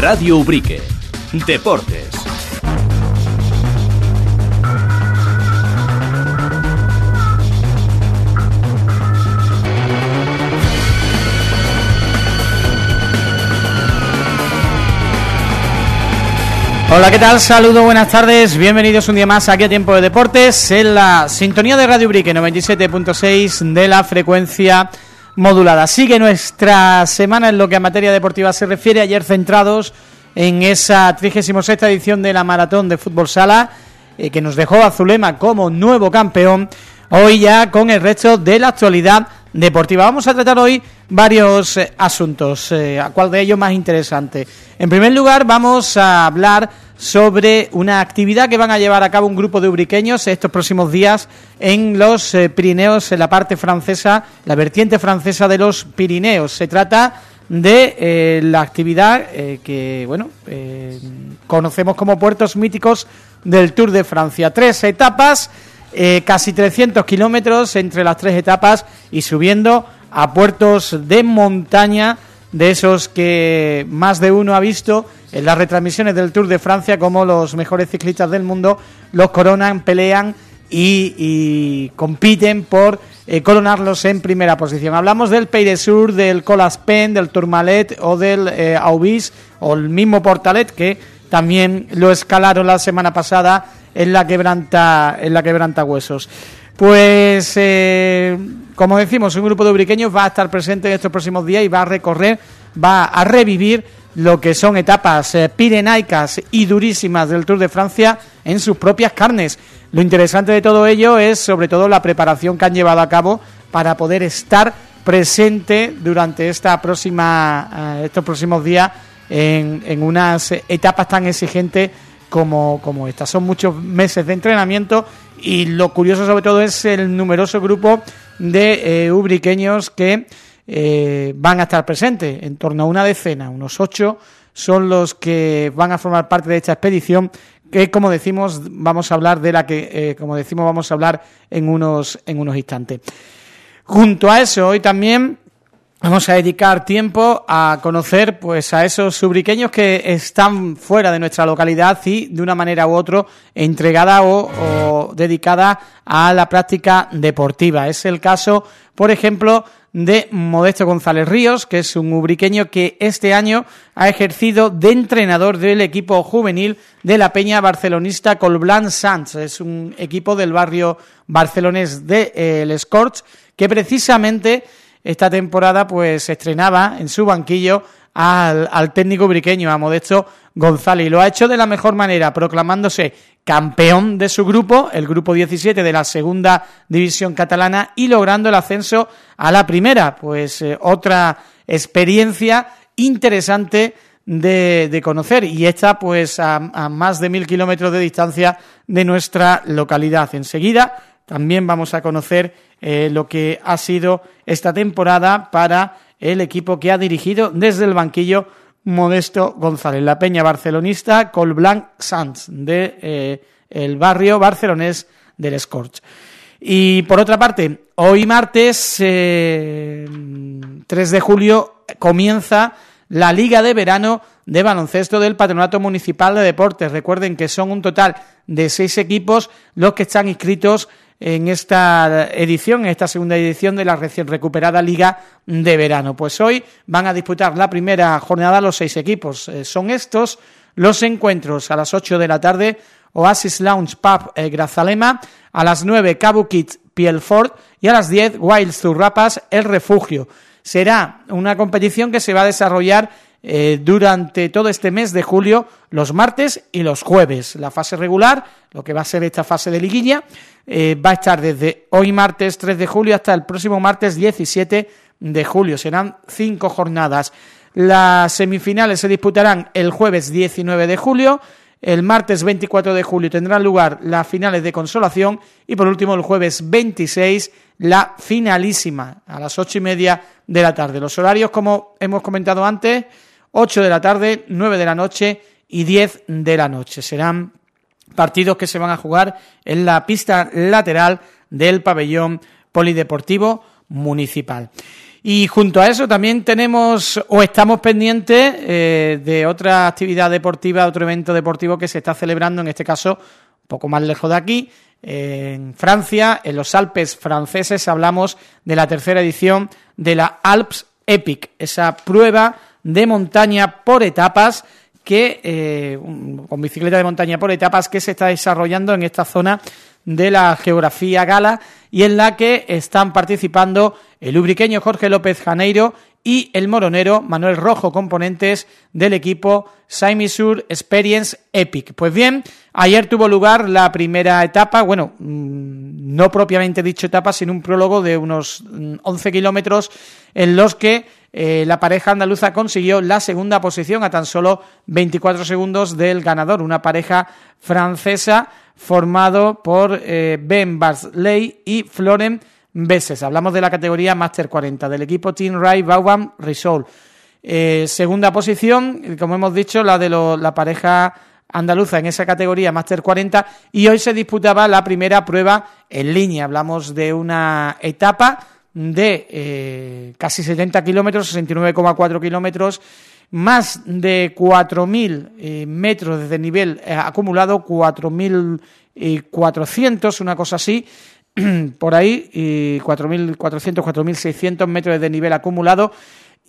Radio Ubrique. Deportes. Hola, ¿qué tal? Saludos, buenas tardes, bienvenidos un día más aquí a Tiempo de Deportes en la sintonía de Radio Ubrique 97.6 de la frecuencia modulada. Sigue nuestra semana en lo que a materia deportiva se refiere, ayer centrados en esa 36 edición de la Maratón de Fútbol Sala, eh, que nos dejó a Zulema como nuevo campeón, hoy ya con el resto de la actualidad deportiva. Vamos a tratar hoy varios eh, asuntos, eh, cuál de ellos más interesante. En primer lugar, vamos a hablar sobre una actividad que van a llevar a cabo un grupo de ubriqueños estos próximos días en los eh, Pirineos, en la parte francesa, la vertiente francesa de los Pirineos. Se trata de eh, la actividad que, bueno, conocemos como puertos míticos del Tour de Francia. Tres etapas, casi 300 kilómetros entre las tres etapas y subiendo a puertos de montaña de esos que más de uno ha visto en las retransmisiones del Tour de Francia como los mejores ciclistas del mundo los coronan, pelean y, compiten por eh, coronarlos en primera posición. Hablamos del de Sur, del Colaspen, del Tourmalet o del eh, Aubis o el mismo Portalet que también lo escalaron la semana pasada en la quebranta en la quebranta huesos. Pues, eh, como decimos, un grupo de ubriqueños va a estar presente en estos próximos días y va a recorrer, va a revivir lo que son etapas eh, pirenaicas y durísimas del Tour de Francia en sus propias carnes. Lo interesante de todo ello es, sobre todo, la preparación que han llevado a cabo para poder estar presente durante esta próxima eh, estos próximos días en, en unas etapas tan exigentes como, como esta. Son muchos meses de entrenamiento y lo curioso sobre todo es el numeroso grupo de eh, ubriqueños que eh, van a estar presentes, en torno a una decena, unos ocho son los que van a formar parte de esta expedición que como decimos vamos a hablar de la que eh, como decimos vamos a hablar en unos en unos instantes. Junto a eso hoy también vamos a dedicar tiempo a conocer pues a esos subriqueños que están fuera de nuestra localidad y de una manera u otra entregada o, dedicada a la práctica deportiva. Es el caso, por ejemplo, de Modesto González Ríos, que es un ubriqueño que este año ha ejercido de entrenador del equipo juvenil de la peña barcelonista Colblanc Sanz. Es un equipo del barrio barcelonés de eh, El Escorch que precisamente esta temporada pues estrenaba en su banquillo al, técnico briqueño, a Modesto González, y lo ha hecho de la mejor manera, proclamándose campeón de su grupo, el grupo 17 de la segunda división catalana, y logrando el ascenso a la primera, pues eh, otra experiencia interesante de, conocer, y esta pues a, a más de mil kilómetros de distancia de nuestra localidad. Enseguida también vamos a conocer eh, lo que ha sido esta temporada para el equipo que ha dirigido desde el banquillo Modesto González, la peña barcelonista Colblanc Sanz, de eh, el barrio barcelonés del Escorch. Y por otra parte, hoy martes, 3 eh, de julio, comienza la Liga de Verano de Baloncesto del Patronato Municipal de Deportes. Recuerden que son un total de seis equipos los que están inscritos en esta edición, en esta segunda edición de la recién recuperada Liga de Verano. Pues hoy van a disputar la primera jornada los seis equipos. Eh, son estos los encuentros a las 8 de la tarde, Oasis Lounge Pub eh, Grazalema, a las 9 Cabo Kids Pielfort y a las 10 Wild Zurrapas El Refugio. Será una competición que se va a desarrollar eh, durante todo este mes de julio, los martes y los jueves. La fase regular, lo que va a ser esta fase de liguilla, eh, va a estar desde hoy martes 3 de julio hasta el próximo martes 17 de julio. Serán cinco jornadas. Las semifinales se disputarán el jueves 19 de julio, el martes 24 de julio tendrán lugar las finales de consolación y por último el jueves 26 la finalísima a las ocho y media de la tarde. Los horarios, como hemos comentado antes, 8 de la tarde, 9 de la noche y 10 de la noche. Serán partidos que se van a jugar en la pista lateral del pabellón polideportivo municipal. Y junto a eso también tenemos o estamos pendientes eh, de otra actividad deportiva, otro evento deportivo que se está celebrando, en este caso, un poco más lejos de aquí, en Francia, en los Alpes franceses, hablamos de la tercera edición de la Alps Epic, esa prueba de montaña por etapas que eh, con bicicleta de montaña por etapas que se está desarrollando en esta zona de la geografía gala y en la que están participando el ubriqueño Jorge López Janeiro y el moronero Manuel Rojo, componentes del equipo Saimisur Experience Epic. Pues bien, ayer tuvo lugar la primera etapa, bueno, mm, no propiamente dicho etapa, sino un prólogo de unos 11 mm, kilómetros en los que eh, la pareja andaluza consiguió la segunda posición a tan solo 24 segundos del ganador, una pareja francesa formado por eh, Ben Barsley y Florent Besses. Hablamos de la categoría Master 40, del equipo Team Rai Baubam Risol. Eh, segunda posición, como hemos dicho, la de la pareja andaluza en esa categoría Master 40 y hoy se disputaba la primera prueba en línea. Hablamos de una etapa de eh, casi 70 kilómetros, 69,4 kilómetros, más de 4.000 eh, metros de nivel eh, acumulado, 4.400, una cosa así, por ahí, y 4.400, 4.600 metros de nivel acumulado,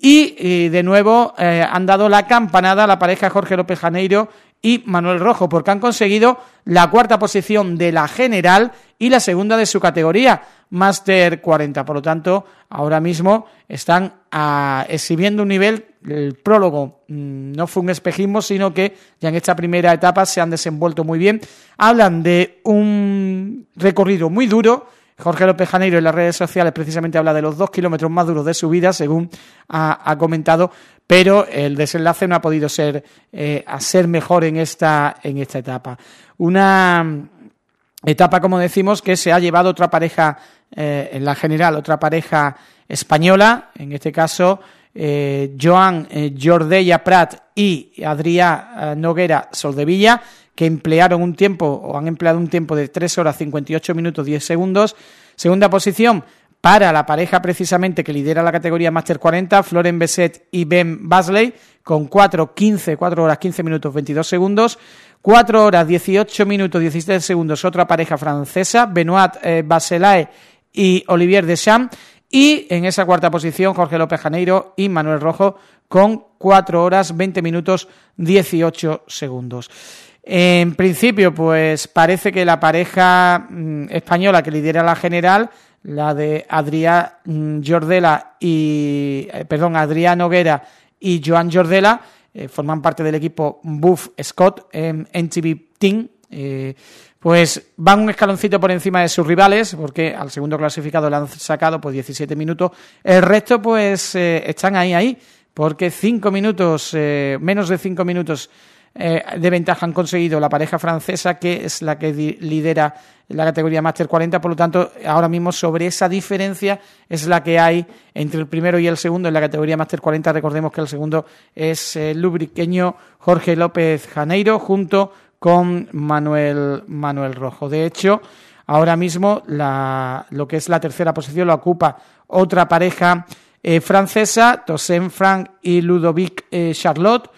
y, de nuevo han dado la campanada a la pareja Jorge López Janeiro y Manuel Rojo, porque han conseguido la cuarta posición de la general y la segunda de su categoría, Master 40. Por lo tanto, ahora mismo están ah, exhibiendo un nivel, el prólogo mm, no fue un espejismo, sino que ya en esta primera etapa se han desenvuelto muy bien. Hablan de un recorrido muy duro, Jorge López Janeiro en las redes sociales precisamente habla de los dos kilómetros más duros de su vida, según ha, comentado, pero el desenlace no ha podido ser eh, a ser mejor en esta, en esta etapa. Una etapa, como decimos, que se ha llevado otra pareja, eh, en la general, otra pareja española, en este caso eh, Joan eh, Jordella Prat y Adrià Noguera Soldevilla, que emplearon un tiempo, o han empleado un tiempo de 3 horas 58 minutos 10 segundos. Segunda posición para la pareja precisamente que lidera la categoría Master 40, Floren Besset y Ben Basley, con 4, 15, 4 horas 15 minutos 22 segundos. 4 horas 18 minutos 17 segundos otra pareja francesa, Benoit eh, Baselae y Olivier Deschamps. Y en esa cuarta posición Jorge López Janeiro y Manuel Rojo con 4 horas 20 minutos 18 segundos. En principio, pues parece que la pareja mm, española que lidera la general, la de Adrián mm, Jordela y eh, perdón, Adrián Noguera y Joan Jordela, eh, forman parte del equipo Buff Scott en NTV Team, eh, pues van un escaloncito por encima de sus rivales, porque al segundo clasificado le han sacado pues 17 minutos. El resto pues eh, están ahí, ahí, porque cinco minutos, menos de cinco minutos eh, de ventaja han conseguido la pareja francesa, que es la que lidera la categoría Master 40, por lo tanto, ahora mismo sobre esa diferencia es la que hay entre el primero y el segundo en la categoría Master 40. Recordemos que el segundo es el lubriqueño Jorge López Janeiro, junto con Manuel, Manuel Rojo. De hecho, ahora mismo lo que es la tercera posición lo ocupa otra pareja eh, francesa, Tosen Frank y Ludovic eh, Charlotte,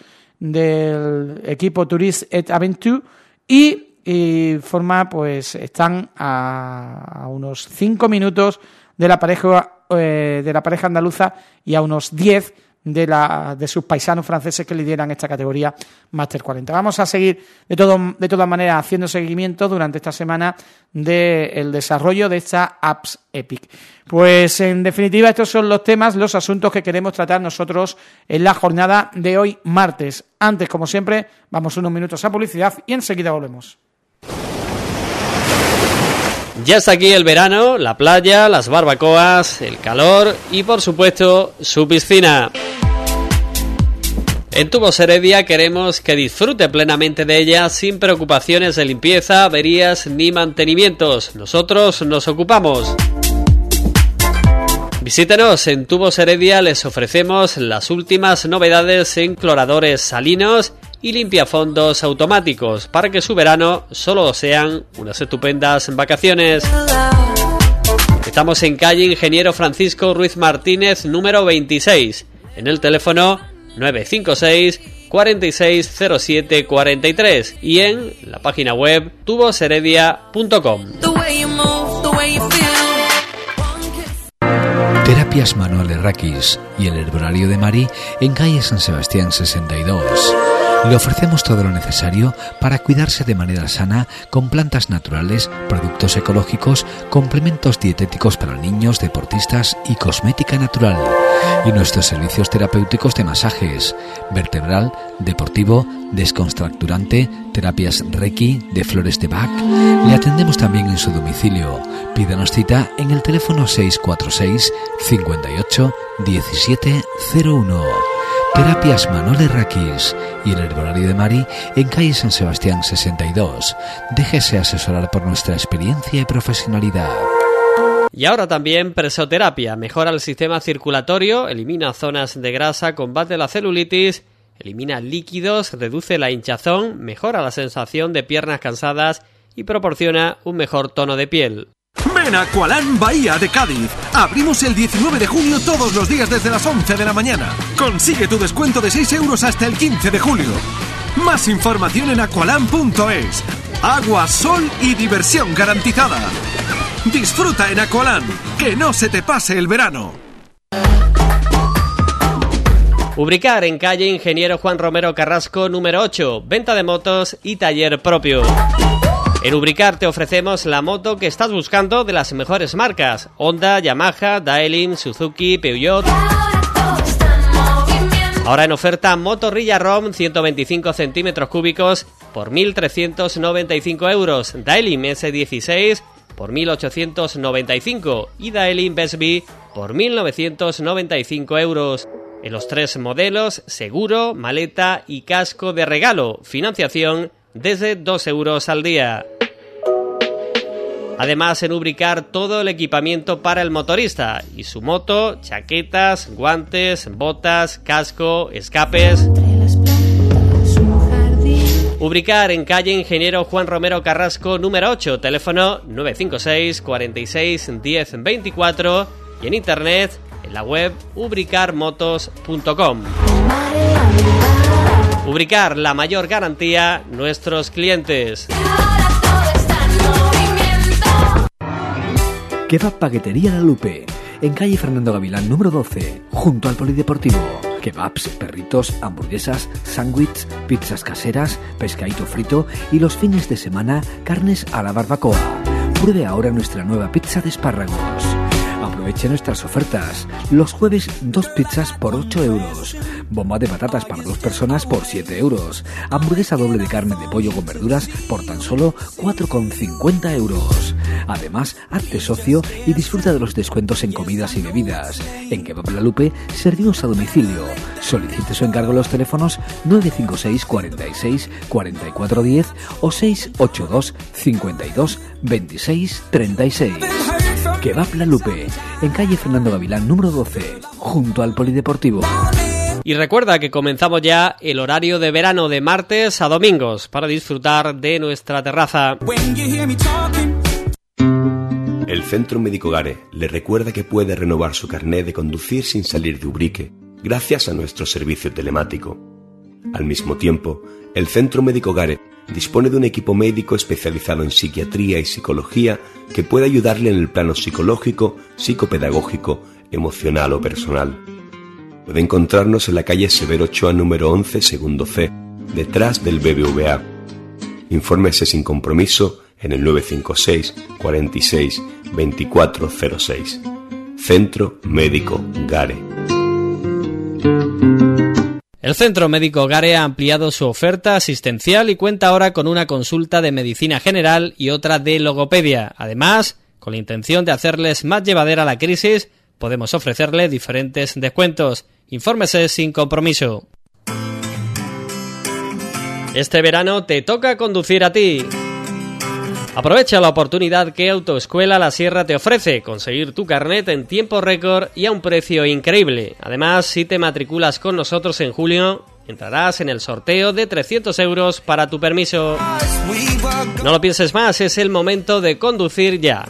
del equipo Tourist et Aventure y, forma pues están a, unos 5 minutos de la pareja eh, de la pareja andaluza y a unos 10 de, la, de sus paisanos franceses que lideran esta categoría Master 40. Vamos a seguir de, todo, de todas maneras haciendo seguimiento durante esta semana del desarrollo de esta Apps Epic. Pues en definitiva estos son los temas, los asuntos que queremos tratar nosotros en la jornada de hoy martes. Antes, como siempre, vamos unos minutos a publicidad y enseguida volvemos. Ya está aquí el verano, la playa, las barbacoas, el calor y por supuesto su piscina. En Tubos Heredia queremos que disfrute plenamente de ella sin preocupaciones de limpieza, averías ni mantenimientos. Nosotros nos ocupamos. Visítenos en Tubos Heredia, les ofrecemos las últimas novedades en cloradores salinos y limpiafondos automáticos para que su verano solo sean unas estupendas vacaciones. Estamos en calle Ingeniero Francisco Ruiz Martínez, número 26, en el teléfono 956 460743 43 y en la página web tuboseredia.com. Terapias Manuel Raquis y el herbolario de Mari en calle San Sebastián 62. Le ofrecemos todo lo necesario para cuidarse de manera sana con plantas naturales, productos ecológicos, complementos dietéticos para niños, deportistas y cosmética natural. Y nuestros servicios terapéuticos de masajes, vertebral, deportivo, descontracturante, terapias Reiki, de flores de Bach. Le atendemos también en su domicilio. Pídanos cita en el teléfono 646 58 1701. Terapias Manole Raquis y el Herbolario de Mari en calle San Sebastián 62. Déjese asesorar por nuestra experiencia y profesionalidad. Y ahora también presoterapia. Mejora el sistema circulatorio, elimina zonas de grasa, combate la celulitis, elimina líquidos, reduce la hinchazón, mejora la sensación de piernas cansadas y proporciona un mejor tono de piel. Ven a Aqualán Bahía de Cádiz. Abrimos el 19 de junio todos los días desde las 11 de la mañana. Consigue tu descuento de 6 euros hasta el 15 de julio. Más información en aqualán.es. Agua, sol y diversión garantizada. Disfruta en Aqualán. Que no se te pase el verano. Ubricar en calle Ingeniero Juan Romero Carrasco número 8. Venta de motos y taller propio. En Ubricar te ofrecemos la moto que estás buscando de las mejores marcas: Honda, Yamaha, Daelin, Suzuki, Peugeot. Ahora en oferta Motorrilla ROM 125 centímetros cúbicos por 1.395 euros. Daelin S16 por 1.895 y Daelin Besby por 1.995 euros. En los tres modelos, seguro, maleta y casco de regalo. Financiación desde 2 euros al día. Además, en Ubricar todo el equipamiento para el motorista y su moto, chaquetas, guantes, botas, casco, escapes. Ubricar en calle Ingeniero Juan Romero Carrasco número 8, teléfono 956 46 10 24 y en internet en la web ubricarmotos.com. Ubricar la mayor garantía nuestros clientes. Kebab Paquetería La Lupe, en calle Fernando Gavilán número 12, junto al Polideportivo. Kebabs, perritos, hamburguesas, sándwiches, pizzas caseras, pescadito frito y los fines de semana carnes a la barbacoa. Pruebe ahora nuestra nueva pizza de espárragos. Aproveche nuestras ofertas. Los jueves, dos pizzas por 8 euros. Bomba de patatas para dos personas por 7 euros. Hamburguesa doble de carne de pollo con verduras por tan solo 4,50 euros. Además, hazte socio y disfruta de los descuentos en comidas y bebidas. En Kebab La Lupe servimos a domicilio. Solicite su encargo en los teléfonos 956 46 44 10 o 682 52 26 36. Kebab La Lupe, en calle Fernando Gavilán número 12, junto al Polideportivo. Y recuerda que comenzamos ya el horario de verano de martes a domingos para disfrutar de nuestra terraza. El Centro Médico Gare le recuerda que puede renovar su carné de conducir sin salir de Ubrique, gracias a nuestro servicio telemático. Al mismo tiempo, el Centro Médico Gare dispone de un equipo médico especializado en psiquiatría y psicología que puede ayudarle en el plano psicológico, psicopedagógico, emocional o personal. Puede encontrarnos en la calle Severo Ochoa número 11, segundo C, detrás del BBVA. Infórmese sin compromiso en el 956 46 2406. Centro Médico Gare. El Centro Médico Gare ha ampliado su oferta asistencial y cuenta ahora con una consulta de medicina general y otra de logopedia. Además, con la intención de hacerles más llevadera la crisis, podemos ofrecerle diferentes descuentos. Infórmese sin compromiso. Este verano te toca conducir a ti. Aprovecha la oportunidad que Autoescuela La Sierra te ofrece, conseguir tu carnet en tiempo récord y a un precio increíble. Además, si te matriculas con nosotros en julio, entrarás en el sorteo de 300 euros para tu permiso. No lo pienses más, es el momento de conducir ya.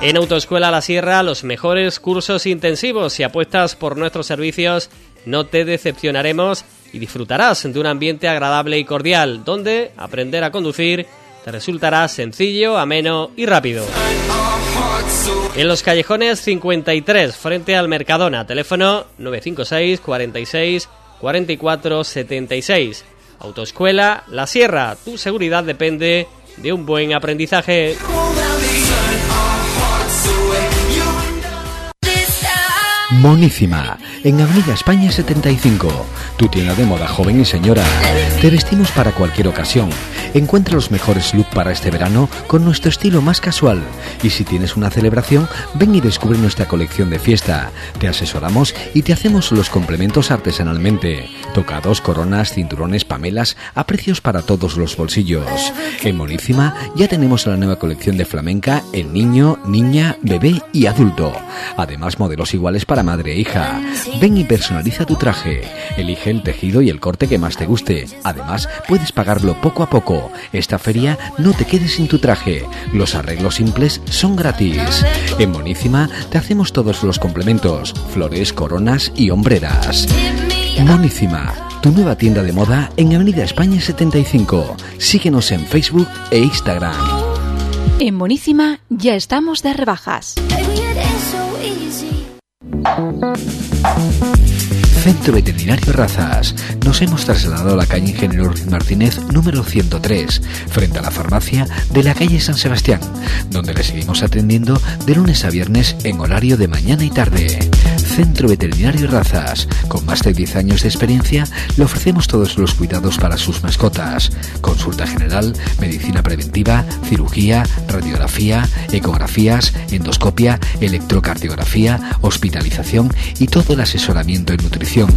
En Autoescuela La Sierra, los mejores cursos intensivos. Si apuestas por nuestros servicios, no te decepcionaremos y disfrutarás de un ambiente agradable y cordial, donde aprender a conducir te resultará sencillo, ameno y rápido. En los callejones 53, frente al Mercadona, teléfono 956 46 44 76. Autoescuela La Sierra, tu seguridad depende de un buen aprendizaje. Monísima, en Avenida España 75, tu tienda de moda joven y señora. Te vestimos para cualquier ocasión. Encuentra los mejores looks para este verano con nuestro estilo más casual. Y si tienes una celebración, ven y descubre nuestra colección de fiesta. Te asesoramos y te hacemos los complementos artesanalmente. Tocados, coronas, cinturones, pamelas, a precios para todos los bolsillos. En Monísima ya tenemos la nueva colección de flamenca en niño, niña, bebé y adulto. Además, modelos iguales para madre e hija. Ven y personaliza tu traje. Elige el tejido y el corte que más te guste. Además, puedes pagarlo poco a poco. Esta feria no te quedes sin tu traje. Los arreglos simples son gratis. En Monísima te hacemos todos los complementos, flores, coronas y hombreras. Monísima, tu nueva tienda de moda en Avenida España 75. Síguenos en Facebook e Instagram. En Monísima ya estamos de rebajas. Centro Veterinario Razas. Nos hemos trasladado a la calle Ingeniero Ruiz Martínez número 103, frente a la farmacia de la calle San Sebastián, donde le seguimos atendiendo de lunes a viernes en horario de mañana y tarde. Centro Veterinario Razas. Con más de 10 años de experiencia, le ofrecemos todos los cuidados para sus mascotas. Consulta general, medicina preventiva, cirugía, radiografía, ecografías, endoscopia, electrocardiografía, hospitalización y todo el asesoramiento en nutrición.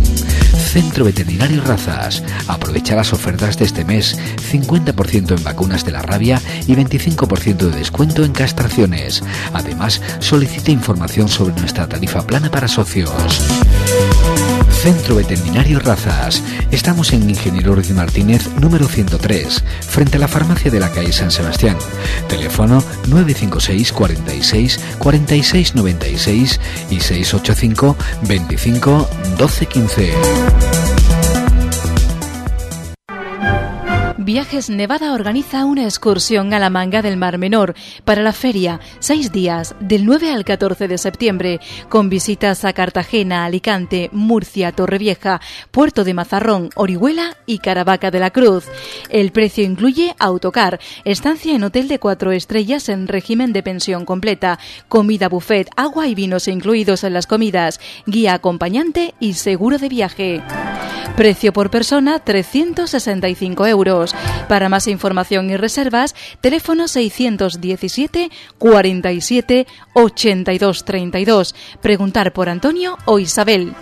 Centro Veterinario Razas. Aprovecha las ofertas de este mes. 50% en vacunas de la rabia y 25% de descuento en castraciones. Además, solicite información sobre nuestra tarifa plana para socios. Centro Veterinario Razas. Estamos en Ingeniero Ruiz Martínez, número 103, frente a la farmacia de la calle San Sebastián. Teléfono 956 46 46 96 y 685 25 12 15. Viajes Nevada organiza una excursión a la manga del Mar Menor para la feria, seis días, del 9 al 14 de septiembre, con visitas a Cartagena, Alicante, Murcia, Torrevieja, Puerto de Mazarrón, Orihuela y Caravaca de la Cruz. El precio incluye autocar, estancia en hotel de cuatro estrellas en régimen de pensión completa, comida buffet, agua y vinos incluidos en las comidas, guía acompañante y seguro de viaje. Precio por persona 365 euros. Para más información y reservas, teléfono 617 47 82 32. Preguntar por Antonio o Isabel.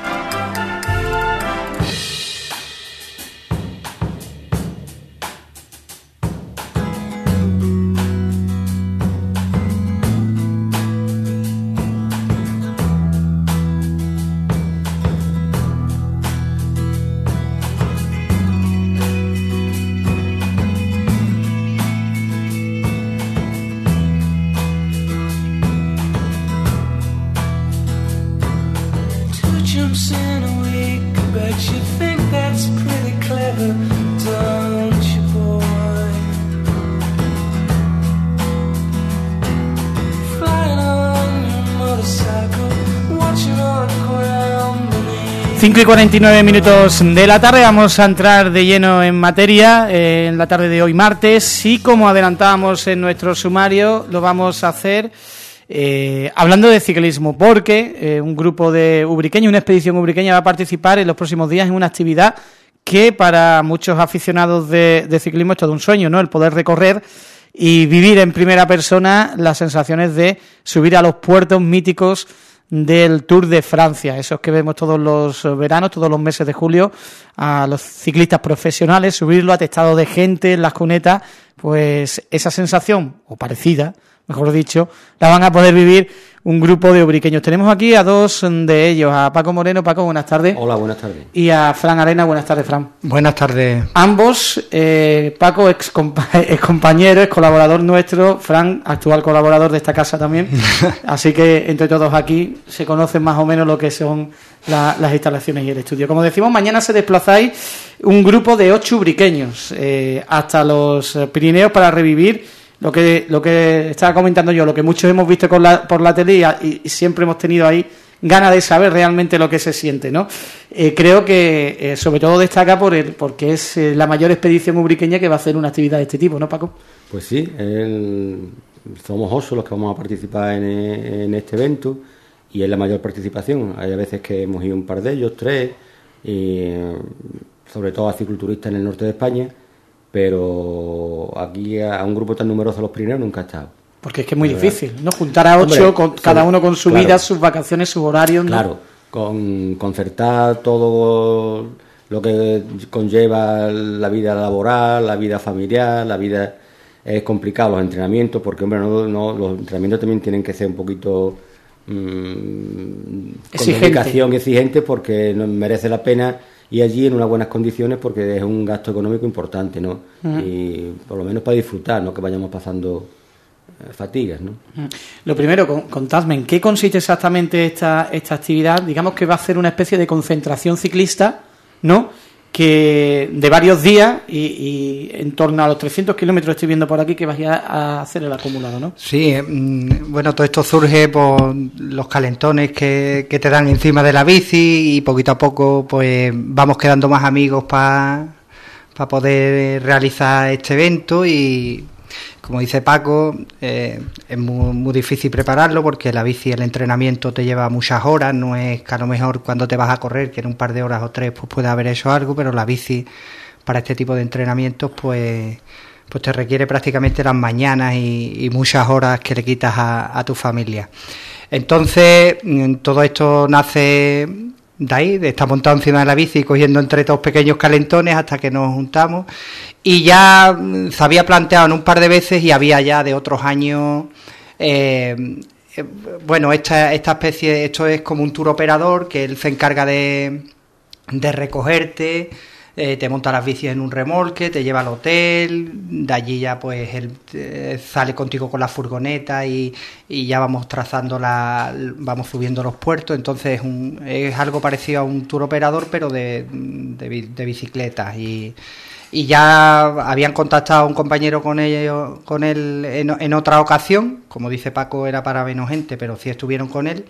Cinco y 49 minutos de la tarde, vamos a entrar de lleno en materia eh, en la tarde de hoy martes y como adelantábamos en nuestro sumario lo vamos a hacer eh, hablando de ciclismo porque eh, un grupo de ubriqueños, una expedición ubriqueña va a participar en los próximos días en una actividad que para muchos aficionados de, de ciclismo es todo un sueño, ¿no? El poder recorrer y vivir en primera persona las sensaciones de subir a los puertos míticos del Tour de Francia, esos que vemos todos los veranos, todos los meses de julio, a los ciclistas profesionales, subirlo atestado de gente en las cunetas, pues esa sensación, o parecida, mejor dicho, la van a poder vivir un grupo de ubriqueños. Tenemos aquí a dos de ellos, a Paco Moreno. Paco, buenas tardes. Hola, buenas tardes. Y a Fran Arena, buenas tardes, Fran. Buenas tardes. Ambos, eh, Paco, ex, ex compañero, ex colaborador nuestro, Fran, actual colaborador de esta casa también. Así que entre todos aquí se conocen más o menos lo que son las instalaciones y el estudio. Como decimos, mañana se desplazáis un grupo de ocho ubriqueños eh, hasta los Pirineos para revivir lo que lo que estaba comentando yo, lo que muchos hemos visto con la, por la tele y, siempre hemos tenido ahí ganas de saber realmente lo que se siente, ¿no? Eh, creo que eh, sobre todo destaca por el porque es eh, la mayor expedición ubriqueña que va a hacer una actividad de este tipo, ¿no, Paco? Pues sí, somos osos los que vamos a participar en, este evento y es la mayor participación. Hay veces que hemos ido un par de ellos, tres, y sobre todo a en el norte de España pero aquí a un grupo tan numeroso los Pirineos nunca ha estado. Porque es que es muy difícil, ¿no? Juntar a ocho, con, cada uno con su vida, sus vacaciones, sus horarios. Claro, con concertar todo lo que conlleva la vida laboral, la vida familiar, la vida es complicado los entrenamientos, porque hombre, no, los entrenamientos también tienen que ser un poquito mmm, con exigente porque no merece la pena y allí en unas buenas condiciones porque es un gasto económico importante, ¿no? Y por lo menos para disfrutar, no que vayamos pasando eh, fatigas, ¿no? Lo primero, contadme, ¿en qué consiste exactamente esta, esta actividad? Digamos que va a ser una especie de concentración ciclista, ¿no? Que de varios días y, en torno a los 300 kilómetros estoy viendo por aquí que vas a hacer el acumulado, ¿no? Sí, mm, bueno, todo esto surge por los calentones que, que te dan encima de la bici y poquito a poco pues vamos quedando más amigos para poder realizar este evento y como dice Paco, eh, es muy, difícil prepararlo porque la bici, el entrenamiento te lleva muchas horas, no es que a lo mejor cuando te vas a correr, que en un par de horas o tres pues puede haber hecho algo, pero la bici para este tipo de entrenamientos pues pues te requiere prácticamente las mañanas y, muchas horas que le quitas a, tu familia. Entonces, mm, todo esto nace de ahí, de montado encima de la bici cogiendo entre todos pequeños calentones hasta que nos juntamos y ya mm, se había planteado en un par de veces y había ya de otros años. Eh, eh, bueno, esta, esta especie, esto es como un tour operador que él se encarga de, de recogerte, eh, te monta las bicis en un remolque, te lleva al hotel, de allí ya pues él sale contigo con la furgoneta y, y, ya vamos trazando la, vamos subiendo los puertos, entonces es, un, es algo parecido a un tour operador pero de, de, de bicicletas y y ya habían contactado a un compañero con ellos, con él en, otra ocasión, como dice Paco era para menos gente, pero sí estuvieron con él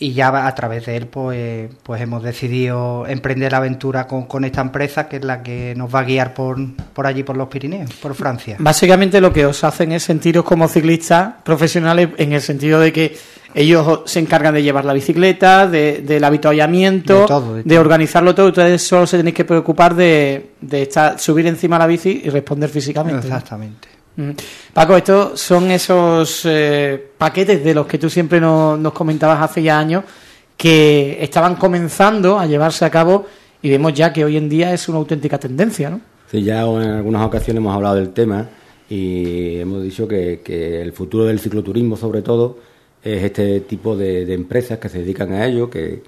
y ya a través de él pues, pues hemos decidido emprender la aventura con, con, esta empresa que es la que nos va a guiar por, por allí por los Pirineos, por Francia. Básicamente lo que os hacen es sentiros como ciclistas profesionales en el sentido de que ellos se encargan de llevar la bicicleta, de, del habituallamiento, de, organizarlo todo. Ustedes solo se tenéis que preocupar de, de estar, subir encima de la bici y responder físicamente. Exactamente. Paco, estos son esos eh, paquetes de los que tú siempre nos, comentabas hace ya años que estaban comenzando a llevarse a cabo y vemos ya que hoy en día es una auténtica tendencia, ¿no? Sí, ya en algunas ocasiones hemos hablado del tema y hemos dicho que, el futuro del cicloturismo, sobre todo, es este tipo de, empresas que se dedican a ello, que,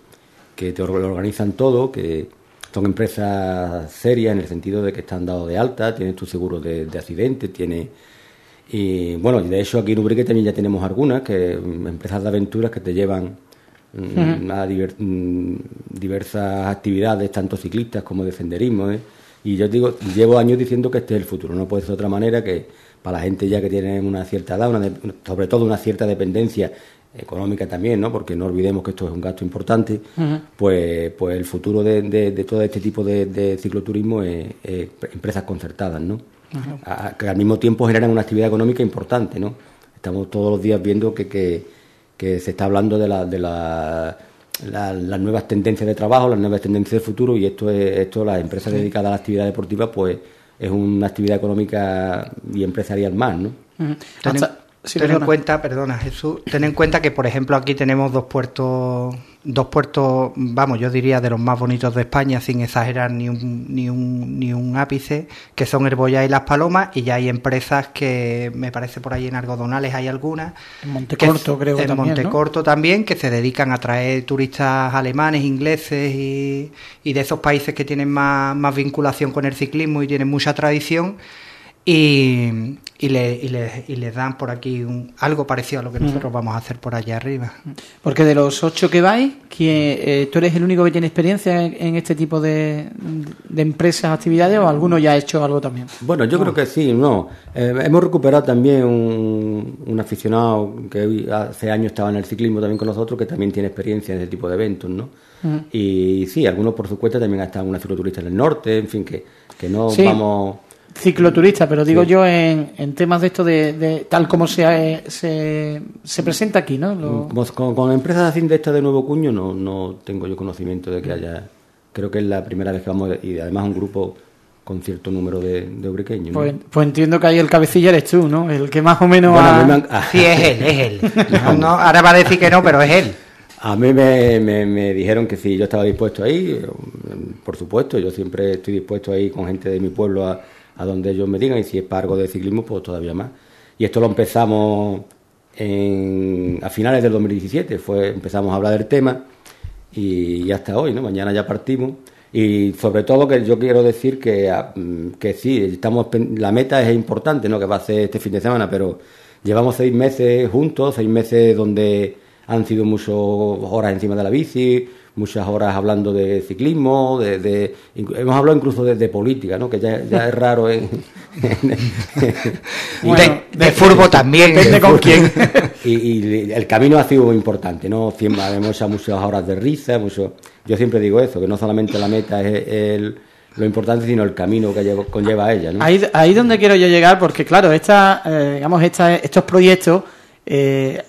que te organizan todo, que son empresas serias en el sentido de que están dados de alta, tienes tu seguro de, de accidente, tienes... Y bueno, de hecho aquí en Ubrique también ya tenemos algunas, que empresas de aventuras que te llevan mm, a mm, diversas actividades, tanto ciclistas como de senderismo. ¿eh? Y yo digo, llevo años diciendo que este es el futuro, no puede ser de otra manera que para la gente ya que tiene una cierta edad, sobre todo una cierta dependencia económica también, ¿no? Porque no olvidemos que esto es un gasto importante, pues, pues el futuro de, todo este tipo de, cicloturismo es, empresas concertadas, ¿no? que al mismo tiempo generan una actividad económica importante, ¿no? Estamos todos los días viendo que, que, se está hablando de, la, de la, las nuevas tendencias de trabajo, las nuevas tendencias de futuro y esto es esto las empresas dedicadas a la actividad deportiva pues es una actividad económica y empresarial más, ¿no? Ten en cuenta, perdona Jesús, ten en cuenta que por ejemplo aquí tenemos dos puertos, dos puertos, vamos, yo diría de los más bonitos de España, sin exagerar ni un, ni un, ni un ápice, que son Herboya y Las Palomas, y ya hay empresas que me parece por ahí en Algodonales hay algunas. En Montecorto creo que En Montecorto también, que se dedican a traer turistas alemanes, ingleses y, y de esos países que tienen más, más vinculación con el ciclismo y tienen mucha tradición. Y, y, le, y, le, y les dan por aquí un, algo parecido a lo que nosotros vamos a hacer por allá arriba. Porque de los ocho que vais, eh, ¿tú eres el único que tiene experiencia en, este tipo de, de, empresas, actividades o alguno ya ha hecho algo también? Bueno, yo creo que sí, no. Eh, hemos recuperado también un, un, aficionado que hace años estaba en el ciclismo también con nosotros, que también tiene experiencia en este tipo de eventos, ¿no? Y sí, algunos por su cuenta también ha estado en una cicloturista en el norte, en fin, que, que no vamos cicloturista, pero digo yo en, en, temas de esto de, tal como se, se, se, presenta aquí, ¿no? Mm, con, con, empresas así de esta de nuevo cuño no, no tengo yo conocimiento de que haya, creo que es la primera vez que vamos y además un grupo con cierto número de, de. Pues, pues, entiendo que ahí el cabecilla eres tú, ¿no? El que más o menos... Sí, es él, es él. No, ahora va a decir que no, pero es él. A mí me, me, me, dijeron que si yo estaba dispuesto ahí, por supuesto, yo siempre estoy dispuesto ahí con gente de mi pueblo a, a donde ellos me digan y si es para algo de ciclismo, pues todavía más. Y esto lo empezamos en, a finales del 2017, fue, empezamos a hablar del tema y, hasta hoy, ¿no? Mañana ya partimos. Y sobre todo que yo quiero decir que, ah, que sí, estamos, la meta es importante, ¿no? Que va a ser este fin de semana, pero llevamos seis meses juntos, seis meses donde han sido muchas horas encima de la bici, muchas horas hablando de ciclismo, de, hemos hablado incluso de, política, ¿no? que ya, es raro en, de, fútbol también, depende con quién. y, el camino ha sido muy importante, ¿no? Siempre muchas, muchas horas de risa, mucho, yo siempre digo eso, que no solamente la meta es el, lo importante, sino el camino que conlleva a ella. ¿no? Ahí, ahí donde quiero yo llegar, porque claro, esta, eh, digamos, esta, estos proyectos eh,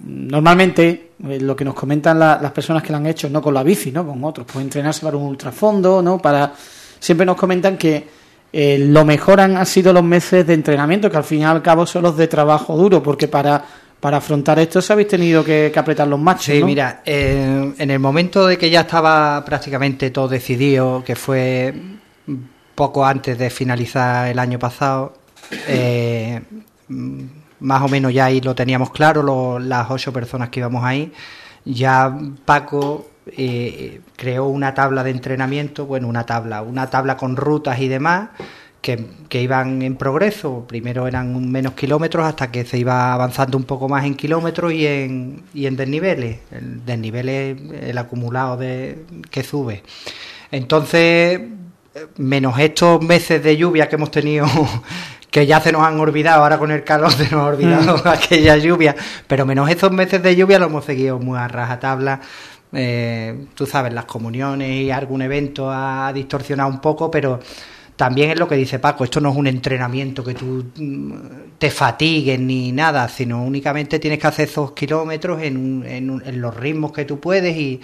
normalmente eh, lo que nos comentan las personas que lo han hecho, no con la bici, no con otros, pues entrenarse para un ultrafondo, ¿no? Para siempre nos comentan que eh, lo mejor han, sido los meses de entrenamiento, que al fin y al cabo son los de trabajo duro, porque para para afrontar esto se habéis tenido que, apretar los machos. Sí, mira, eh, en el momento de que ya estaba prácticamente todo decidido, que fue poco antes de finalizar el año pasado, eh, más o menos ya ahí lo teníamos claro, las ocho personas que íbamos ahí. Ya Paco eh, creó una tabla de entrenamiento, bueno, una tabla, una tabla con rutas y demás. Que, que, iban en progreso. Primero eran menos kilómetros hasta que se iba avanzando un poco más en kilómetros y en, y en desniveles. El desnivel es el acumulado de, que sube. Entonces, menos estos meses de lluvia que hemos tenido que ya se nos han olvidado, ahora con el calor se nos ha olvidado mm. aquella lluvia, pero menos esos meses de lluvia lo hemos seguido muy a rajatabla. Eh, tú sabes, las comuniones y algún evento ha distorsionado un poco, pero también es lo que dice Paco, esto no es un entrenamiento que tú mm, te fatigues ni nada, sino únicamente tienes que hacer esos kilómetros en, en los ritmos que tú puedes y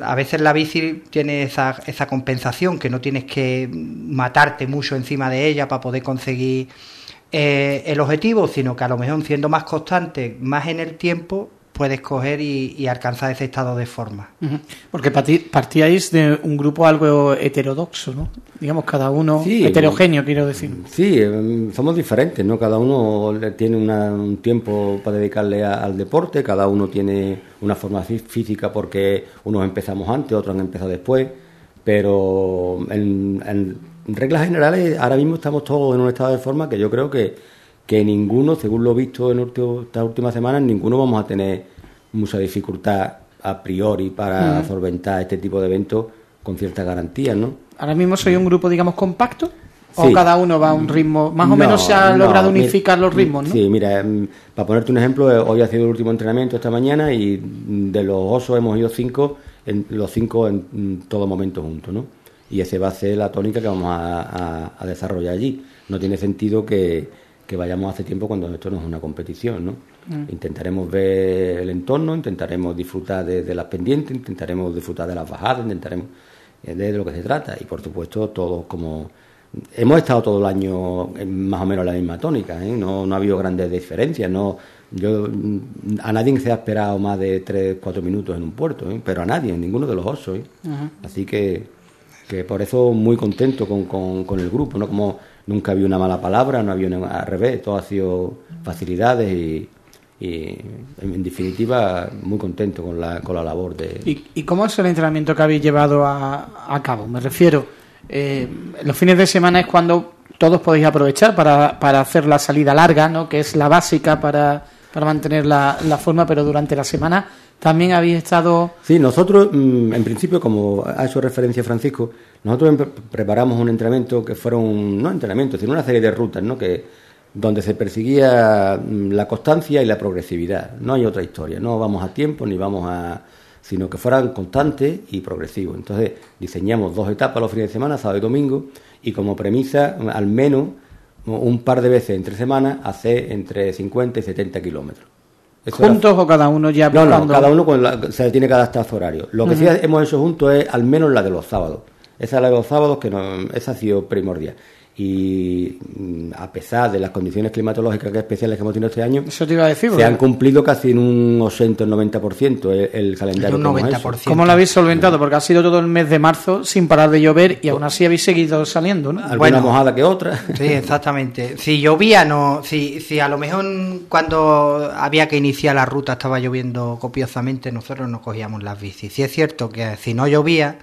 a veces la bici tiene esa, esa compensación, que no tienes que matarte mucho encima de ella para poder conseguir eh, el objetivo, sino que a lo mejor siendo más constante, más en el tiempo, puedes coger y, alcanzar ese estado de forma. Porque partíais de un grupo algo heterodoxo, ¿no? Digamos, cada uno heterogéneo, quiero decir. Sí, em, somos diferentes, ¿no? Cada uno tiene un tiempo para dedicarle al deporte, cada uno tiene una forma física porque unos empezamos antes, otros han empezado después, pero en, reglas generales ahora mismo estamos todos en un estado de forma que yo creo que, que ninguno, según lo visto en estas últimas semanas, ninguno vamos a tener mucha dificultad a priori para solventar este tipo de eventos con ciertas garantías, ¿no? Ahora mismo soy un grupo, digamos, compacto. ¿O cada uno va a un ritmo? Más o menos se ha logrado unificar los ritmos, ¿no? Sí, mira, em, para ponerte un ejemplo, eh, hoy ha sido el último entrenamiento esta mañana y de los osos hemos ido cinco, en, los cinco en, todo momento juntos, ¿no? Y ese va a ser la tónica que vamos a, desarrollar allí. No tiene sentido que, vayamos hace tiempo cuando esto no es una competición, ¿no? Mm. Intentaremos ver el entorno, intentaremos disfrutar de, las pendientes, intentaremos disfrutar de las bajadas, intentaremos eh, de lo que se trata y por supuesto todos como hemos estado todo el año en más o menos la misma tónica, ¿eh? no, no ha habido grandes diferencias, no yo a nadie se ha esperado más de 3, 4 minutos en un puerto, ¿eh? pero a nadie, en ninguno de los osos. ¿eh? Así que, que por eso muy contento con, con, el grupo, ¿no? Como nunca había una mala palabra, no había una, al revés, todo ha sido facilidades y, y en definitiva muy contento con la, con la labor de... ¿Y, ¿Y cómo es el entrenamiento que habéis llevado a, a cabo? Me refiero, eh, los fines de semana es cuando todos podéis aprovechar para, para hacer la salida larga, ¿no? que es la básica para, para mantener la, la forma, pero durante la semana también habéis estado... Sí, nosotros, mm, en principio, como ha hecho referencia Francisco, nosotros preparamos un entrenamiento que fueron, no entrenamiento, sino una serie de rutas, ¿no? que donde se perseguía mm, la constancia y la progresividad. No hay otra historia, no vamos a tiempo ni vamos a sino que fueran constantes y progresivos. Entonces diseñamos dos etapas los fines de semana, sábado y domingo, y como premisa, al menos un par de veces entre semanas, hacer entre 50 y 70 kilómetros. ¿Juntos o cada uno ya? No, no, cada uno se tiene que adaptar a su horario. Lo que sí hemos hecho juntos es al menos la de los sábados. Esa es la de los sábados que no, esa ha sido primordial y mm, a pesar de las condiciones climatológicas especiales que hemos tenido este año, se han cumplido casi en un 80 o 90% el, el calendario. Un 90%. ¿Cómo lo habéis solventado? Porque ha sido todo el mes de marzo sin parar de llover y aún así habéis seguido saliendo, ¿no? Alguna mojada que otra. Sí, exactamente. Si llovía, no. Si, si a lo mejor cuando había que iniciar la ruta estaba lloviendo copiosamente, nosotros nos cogíamos las bicis. Si es cierto que si no llovía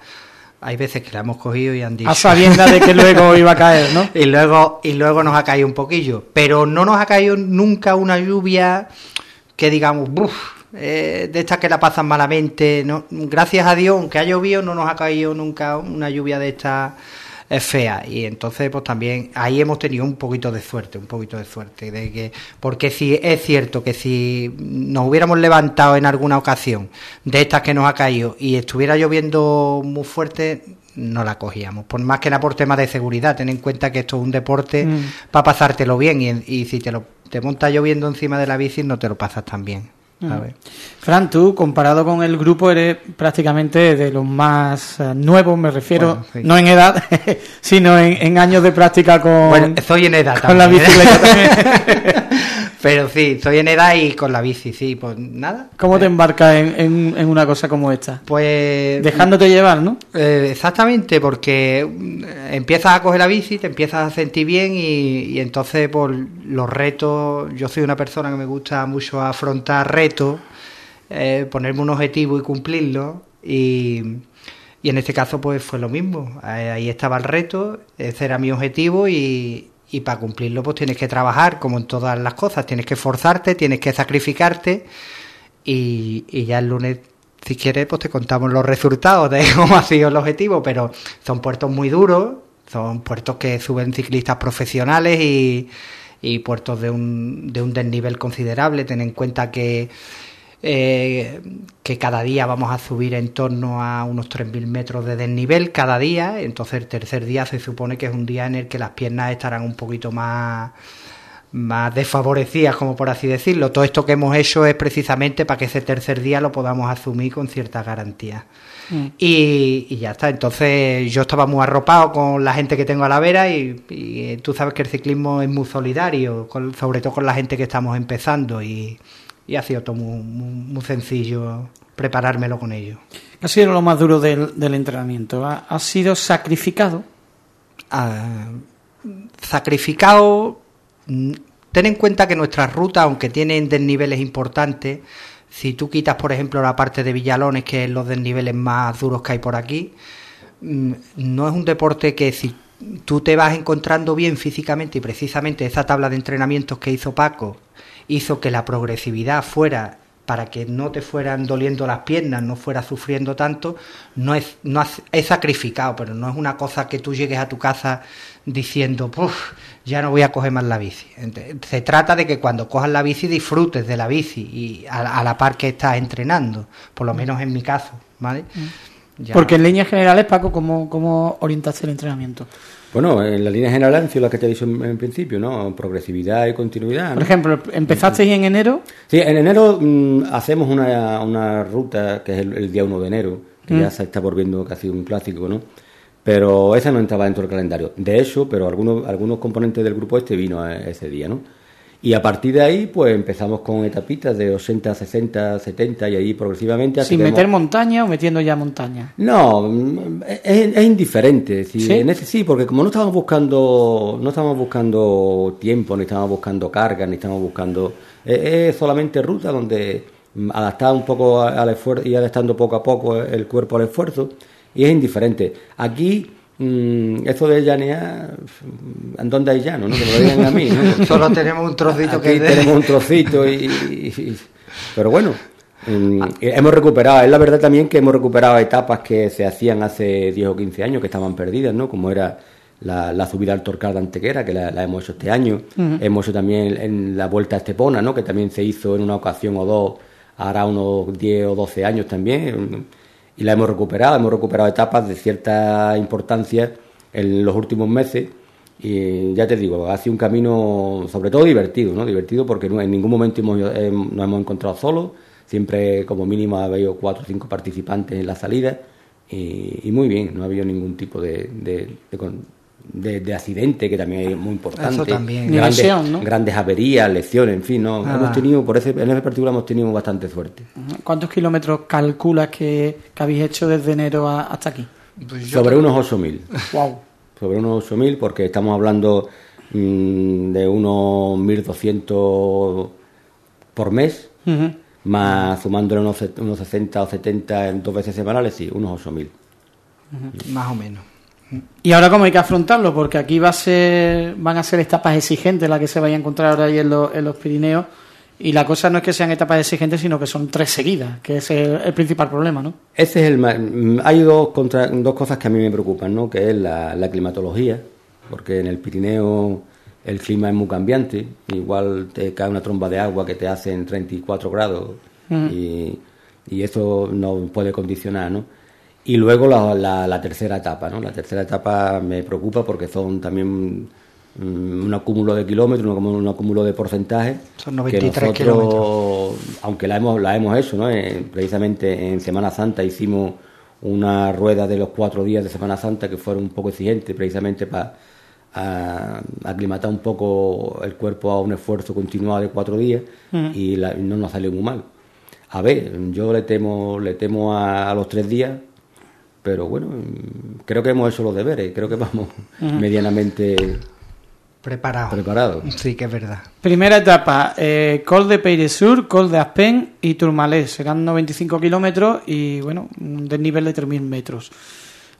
hay veces que la hemos cogido y han dicho... A sabiendas de que luego iba a caer, ¿no? y, luego, y luego nos ha caído un poquillo. Pero no nos ha caído nunca una lluvia que digamos, eh, de estas que la pasan malamente. No, gracias a Dios, aunque ha llovido, no nos ha caído nunca una lluvia de estas es fea. Y entonces pues también ahí hemos tenido un poquito de suerte un poquito de suerte de que porque si es cierto que si nos hubiéramos levantado en alguna ocasión de estas que nos ha caído y estuviera lloviendo muy fuerte no la cogíamos. Por más que nada por tema de seguridad ten en cuenta que esto es un deporte mm. para pasártelo bien y, y si te lo te montas lloviendo encima de la bici no te lo pasas tan bien Fran, tú, comparado con el grupo, eres prácticamente de los más eh, nuevos, me refiero, no en edad, sino en, años de práctica con, bueno, estoy en edad con la ¿eh? bicicleta también. Pero sí, estoy en edad y con la bici, sí, pues nada. ¿Cómo te embarcas en, en, una cosa como esta? Pues... Dejándote llevar, ¿no? Eh, exactamente, porque empiezas a coger la bici, te empiezas a sentir bien y, y entonces por pues, los retos, yo soy una persona que me gusta mucho afrontar retos, eh, ponerme un objetivo y cumplirlo y... Y en este caso, pues fue lo mismo. Ahí estaba el reto, ese era mi objetivo y, y para cumplirlo pues tienes que trabajar como en todas las cosas, tienes que esforzarte, tienes que sacrificarte y, ya el lunes si quieres pues te contamos los resultados de cómo ha sido el objetivo, pero son puertos muy duros, son puertos que suben ciclistas profesionales y, y puertos de un, de un desnivel considerable, ten en cuenta que eh, que cada día vamos a subir en torno a unos 3.000 metros de desnivel cada día, entonces el tercer día se supone que es un día en el que las piernas estarán un poquito más más desfavorecidas, como por así decirlo. Todo esto que hemos hecho es precisamente para que ese tercer día lo podamos asumir con cierta garantía. Mm. Y, ya está. Entonces yo estaba muy arropado con la gente que tengo a la vera y, tú sabes que el ciclismo es muy solidario, sobre todo con la gente que estamos empezando y, y ha sido todo muy, sencillo preparármelo con ello. ¿Qué ha sido lo más duro del, entrenamiento? ¿Ha, sido sacrificado? Ah, sacrificado. Mm, ten en cuenta que nuestras rutas, aunque tienen desniveles importantes, si tú quitas, por ejemplo, la parte de Villalones, que es los desniveles más duros que hay por aquí, mm, no es un deporte que si tú te vas encontrando bien físicamente y precisamente esa tabla de entrenamientos que hizo Paco hizo que la progresividad fuera para que no te fueran doliendo las piernas, no fueras sufriendo tanto, no es, no es sacrificado, pero no es una cosa que tú llegues a tu casa diciendo, Puf, ya no voy a coger más la bici. Se trata de que cuando cojas la bici disfrutes de la bici y a, la par que estás entrenando, por lo menos en mi caso, ¿vale? Mm. Porque en líneas generales, Paco, ¿cómo, ¿cómo orientaste el entrenamiento? Bueno, en la línea general han sido las que te he dicho en, principio, ¿no? Progresividad y continuidad. Por ejemplo, ¿empezasteis en enero? Sí, en enero mm, hacemos una, una, ruta que es el, día 1 de enero, que ya mm. se está volviendo casi un clásico, ¿no? pero esa no entraba dentro del calendario. De hecho, pero algunos, algunos componentes del grupo este vino ese día, ¿no? Y a partir de ahí, pues empezamos con etapitas de 80, 60, 70 y ahí progresivamente... ¿Sin meter montaña o metiendo ya montaña? No, es, indiferente. ¿Sí? En ese, sí, porque como no estábamos buscando no estábamos buscando tiempo, ni estábamos buscando carga, ni estábamos buscando... Es, solamente ruta donde adaptar un poco al esfuerzo y adaptando poco a poco el cuerpo al esfuerzo y es indiferente. Aquí Mm, eso de llanear, ¿en dónde hay llano? ¿no? Que me lo digan a mí. Solo tenemos un trocito que tenemos un trocito y, pero bueno, mm, hemos recuperado, es la verdad también que hemos recuperado etapas que se hacían hace 10 o 15 años que estaban perdidas, ¿no? Como era la, subida al Torcal de Antequera, que la, hemos hecho este año. Hemos hecho también en la Vuelta a Estepona, ¿no? Que también se hizo en una ocasión o dos, hará unos 10 o 12 años también y la hemos recuperado, hemos recuperado etapas de cierta importancia en los últimos meses y ya te digo, ha sido un camino sobre todo divertido, ¿no? Divertido porque en ningún momento hemos, eh, nos hemos encontrado solos, siempre como mínimo ha habido cuatro o cinco participantes en la salida y, muy bien, no ha habido ningún tipo de, de, accidente, que también es muy importante. Eso también. Grandes, grandes averías, lecciones, en fin, ¿no? hemos tenido, por ese, en ese particular hemos tenido bastante suerte. ¿Cuántos kilómetros calculas que, habéis hecho desde enero hasta aquí? Pues Sobre unos 8.000. Wow. Sobre unos 8.000, porque estamos hablando mm, de unos 1.200 por mes, más sumándole unos, unos 60 o 70 en dos veces semanales, sí, unos 8.000. Más o menos. Y ahora cómo hay que afrontarlo, porque aquí va a ser, van a ser etapas exigentes las que se vaya a encontrar ahora ahí en, los Pirineos. Y la cosa no es que sean etapas exigentes, sino que son tres seguidas, que es el, principal problema, ¿no? Ese es el hay dos contra, dos cosas que a mí me preocupan, ¿no? Que es la, climatología, porque en el Pirineo el clima es muy cambiante, igual te cae una tromba de agua que te hace en 34 grados mm. y, y eso no puede condicionar, ¿no? Y luego la, la, tercera etapa, ¿no? La tercera etapa me preocupa porque son también mm, un acúmulo de kilómetros, un, un acúmulo de porcentaje. Son 93 que kilómetros. Aunque la hemos, la hemos hecho, ¿no? Eh, precisamente en Semana Santa hicimos una rueda de los cuatro días de Semana Santa que fueron un poco exigentes, precisamente para aclimatar un poco el cuerpo a un esfuerzo continuado de cuatro días y no nos salió muy mal. A ver, yo le temo, le temo a los tres días pero bueno, creo que hemos hecho los deberes, creo que vamos medianamente preparados. Preparado. Sí, que es verdad. Primera etapa, eh, Col de Peire Sur, Col de Aspen y Tourmalet. Serán 95 kilómetros y, bueno, un desnivel de 3.000 metros.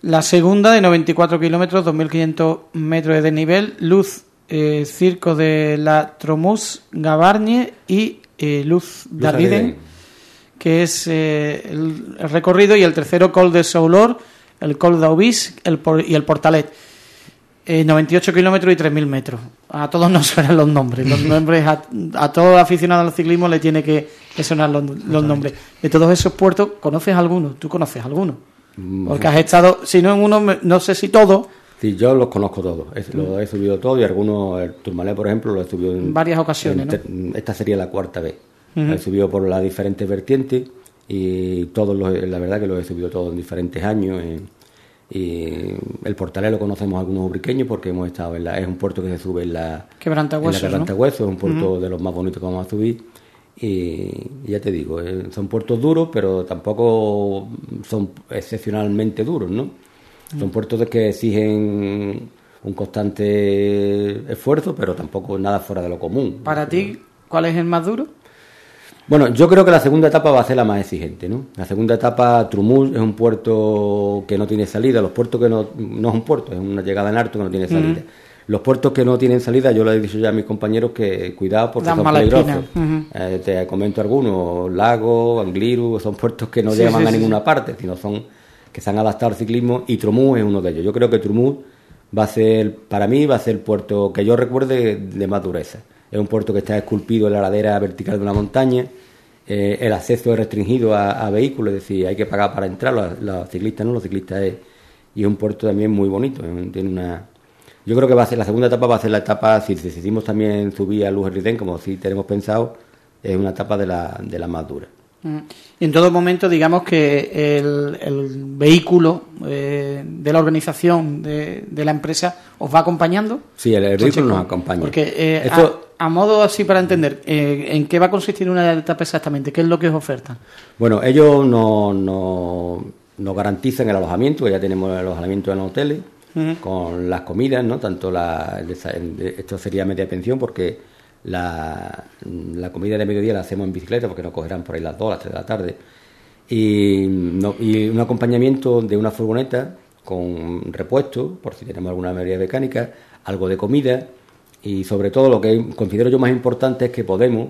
La segunda de 94 kilómetros, 2.500 metros de desnivel, Luz, eh, Circo de la Tromus, Gavarnie y eh, Luz, Luz que es eh, el, recorrido, y el tercero Col de Soulor, el Col de Aubis el, y el Portalet. 98 eh, kilómetros y 3.000 metros. A todos nos suenan los nombres. Los nombres a, todo aficionado al ciclismo le tiene que, sonar los, nombres. De todos esos puertos, ¿conoces alguno? ¿Tú conoces alguno? Mm, Porque has estado, si no en uno, no sé si todo. Sí, yo los conozco todos. Los he subido todos y algunos, el Turmalé, por ejemplo, lo he subido en varias ocasiones. Esta sería la cuarta vez. He subido por las diferentes vertientes y todos la verdad que lo he subido todos en diferentes años. Eh, y el portalé lo conocemos algunos ubriqueños porque hemos estado en la, es un puerto que se sube en la Quebrantahuesos, es un puerto de los más bonitos que vamos a subir y ya te digo, eh, son puertos duros pero tampoco son excepcionalmente duros, ¿no? Son puertos que exigen un constante esfuerzo pero tampoco nada fuera de lo común. ¿Para ti cuál es el más duro? Bueno, yo creo que la segunda etapa va a ser la más exigente, ¿no? La segunda etapa, Trumul, es un puerto que no tiene salida. Los puertos que no, no es un puerto, es una llegada en alto que no tiene salida. Los puertos que no tienen salida, yo le he dicho ya a mis compañeros que cuidado porque son peligrosos. Eh, te comento algunos, Lago, Angliru, son puertos que no llevan a ninguna parte, sino son que se han adaptado al ciclismo y Trumul es uno de ellos. Yo creo que Trumul va a ser, para mí, va a ser el puerto que yo recuerde de más dureza es un puerto que está esculpido en la ladera vertical de una montaña. Eh, el acceso es restringido a, vehículos, es decir, hay que pagar para entrar. Los, ciclistas no, los ciclistas es. Y es un puerto también muy bonito. Tiene una. Yo creo que va a ser la segunda etapa, va a ser la etapa, si decidimos también subir a Luz Ridén, como si tenemos pensado, es una etapa de la, de la más dura. Mm. En todo momento, digamos que el, el vehículo eh, de la organización de, de, la empresa os va acompañando. Sí, el, vehículo nos acompaña. Porque, eh, Esto... a, a, modo así para entender, eh, ¿en qué va a consistir una etapa exactamente? ¿Qué es lo que os ofertan? Bueno, ellos nos no, no garantizan el alojamiento, ya tenemos el alojamiento en los hoteles, uh -huh. con las comidas, ¿no? Tanto la. Esto sería media pensión porque la, la, comida de mediodía la hacemos en bicicleta porque nos cogerán por ahí las 2, las 3 de la tarde. Y, no, y un acompañamiento de una furgoneta con repuesto, por si tenemos alguna avería mecánica, algo de comida y sobre todo lo que considero yo más importante es que podemos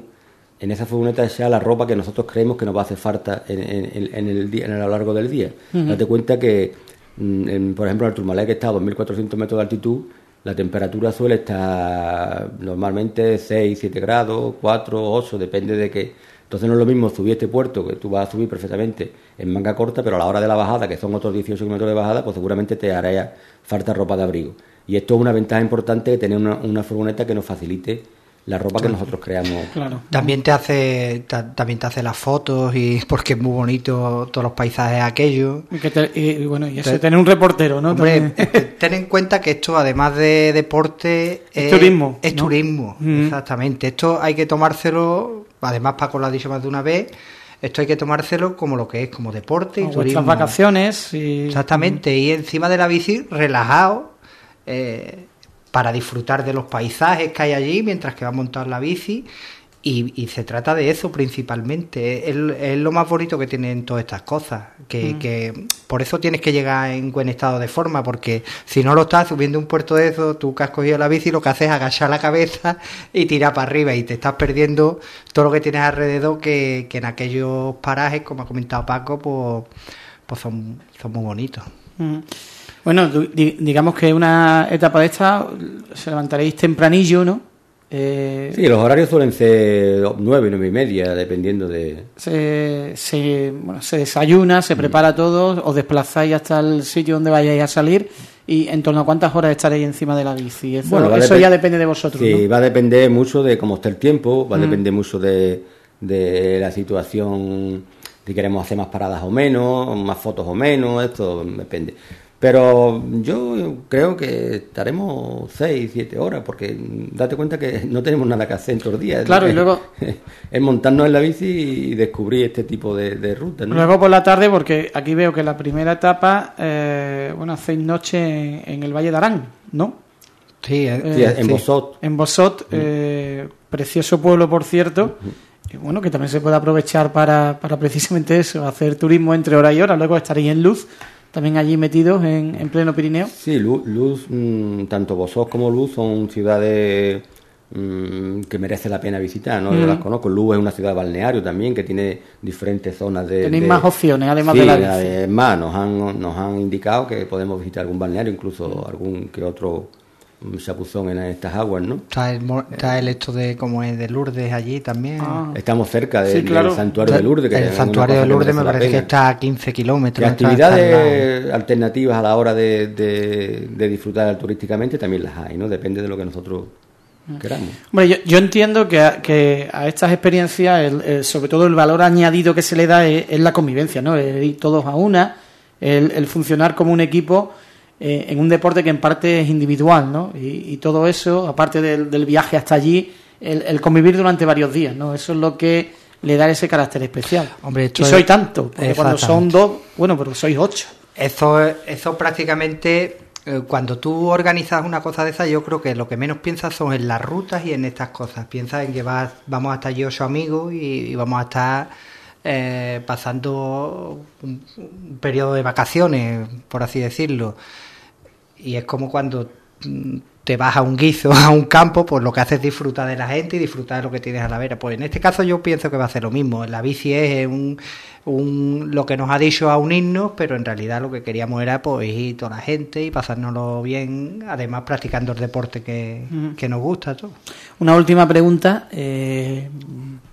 en esa furgoneta sea la ropa que nosotros creemos que nos va a hacer falta en, en, en el día, en a lo largo del día. Uh -huh. Date cuenta que, en, por ejemplo, en el Turmalé, que está a 2.400 metros de altitud, la temperatura suele estar normalmente 6, 7 grados, 4, 8, depende de qué. Entonces no es lo mismo subir este puerto, que tú vas a subir perfectamente en manga corta, pero a la hora de la bajada, que son otros 18 kilómetros de bajada, pues seguramente te hará falta ropa de abrigo. Y esto es una ventaja importante de tener una, una furgoneta que nos facilite la ropa que nosotros creamos. Claro. También te hace también te hace las fotos y porque es muy bonito todos los paisajes aquellos. Y, que te, y bueno, y eso te, tener un reportero, ¿no? Hombre, ten en cuenta que esto además de deporte es, es turismo, es ¿no? turismo, mm. exactamente. Esto hay que tomárselo, además Paco lo ha dicho más de una vez, esto hay que tomárselo como lo que es, como deporte y o turismo. vacaciones y... Exactamente, mm. y encima de la bici relajado eh, para disfrutar de los paisajes que hay allí mientras que va a montar la bici. Y, y se trata de eso principalmente. Es, es, lo más bonito que tienen todas estas cosas. Que, mm. que, por eso tienes que llegar en buen estado de forma, porque si no lo estás subiendo un puerto de eso, tú que has cogido la bici, lo que haces es agachar la cabeza y tirar para arriba y te estás perdiendo todo lo que tienes alrededor que, que en aquellos parajes, como ha comentado Paco, pues, pues son, son muy bonitos. Mm. Bueno, digamos que una etapa de esta se levantaréis tempranillo, ¿no? Eh, sí, los horarios suelen ser nueve, nueve y media, dependiendo de... Se, se, bueno, se desayuna, se prepara mm. todo, os desplazáis hasta el sitio donde vayáis a salir y en torno a cuántas horas estaréis encima de la bici. Eso, bueno, eso ya depende de vosotros. Sí, ¿no? va a depender mucho de cómo esté el tiempo, va a mm. depender mucho de, de la situación, si queremos hacer más paradas o menos, más fotos o menos, esto depende. Pero yo creo que estaremos 6, 7 horas, porque date cuenta que no tenemos nada que hacer en todos los días. Claro, y luego. Es montarnos en la bici y descubrir este tipo de, de rutas. ¿no? Luego por la tarde, porque aquí veo que la primera etapa, eh, bueno, hacéis noche en, en, el Valle de Arán, ¿no? Sí, eh, sí en sí. Bosot. En Bosot, mm. eh, precioso pueblo, por cierto. Mm. Bueno, que también se puede aprovechar para, para precisamente eso, hacer turismo entre hora y hora. Luego estaréis en luz también allí metidos en, en pleno Pirineo. Sí, Luz, Luz mmm, tanto Bosós como Luz son ciudades mmm, que merece la pena visitar, ¿no? Mm. Yo las conozco. Luz es una ciudad balneario también que tiene diferentes zonas de... Tenéis de... más opciones, además sí, de la bici. además nos han, nos han indicado que podemos visitar algún balneario, incluso algún que otro chapuzón en estas aguas, ¿no? Está el, está el hecho de como es de Lourdes allí también. Ah. Estamos cerca de, sí, claro. del santuario de Lourdes. Que el santuario de Lourdes me parece que está a 15 kilómetros. Y actividades alternativas a la hora de, de, de, disfrutar turísticamente también las hay, ¿no? Depende de lo que nosotros queramos. Bueno, yo, yo entiendo que a, que a estas experiencias, el, el, sobre todo el valor añadido que se le da es, es la convivencia, ¿no? El ir todos a una, el, el funcionar como un equipo eh, en un deporte que en parte es individual, ¿no? Y, y todo eso, aparte del, del, viaje hasta allí, el, el, convivir durante varios días, ¿no? Eso es lo que le da ese carácter especial. Hombre, y soy tanto, porque cuando son dos, bueno, pero sois ocho. Eso, eso prácticamente, eh, cuando tú organizas una cosa de esa, yo creo que lo que menos piensas son en las rutas y en estas cosas. Piensas en que vas, vamos a estar yo ocho amigos y, y vamos a estar eh, pasando un, un periodo de vacaciones, por así decirlo. Y es como cuando te vas a un guiso, a un campo, pues lo que haces es disfrutar de la gente y disfrutar de lo que tienes a la vera. Pues en este caso yo pienso que va a ser lo mismo. La bici es un, un, lo que nos ha dicho a unirnos, pero en realidad lo que queríamos era pues ir toda la gente y pasárnoslo bien, además practicando el deporte que, que nos gusta. Todo. Una última pregunta. Eh,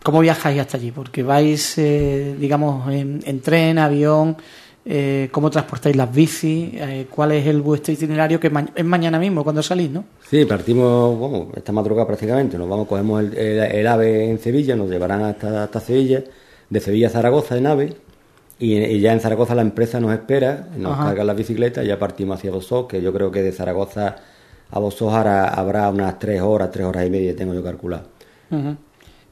¿Cómo viajáis hasta allí? Porque vais, eh, digamos, en, en tren, avión eh, cómo transportáis las bicis, eh, cuál es el vuestro itinerario, que ma es mañana mismo cuando salís, ¿no? Sí, partimos, bueno, esta madrugada prácticamente, nos vamos, cogemos el, el, el, AVE en Sevilla, nos llevarán hasta, hasta Sevilla, de Sevilla a Zaragoza de nave y, ya en Zaragoza la empresa nos espera, nos carga las bicicletas y ya partimos hacia Bosós, que yo creo que de Zaragoza a Bosós habrá unas tres horas, tres horas y media, tengo yo calculado.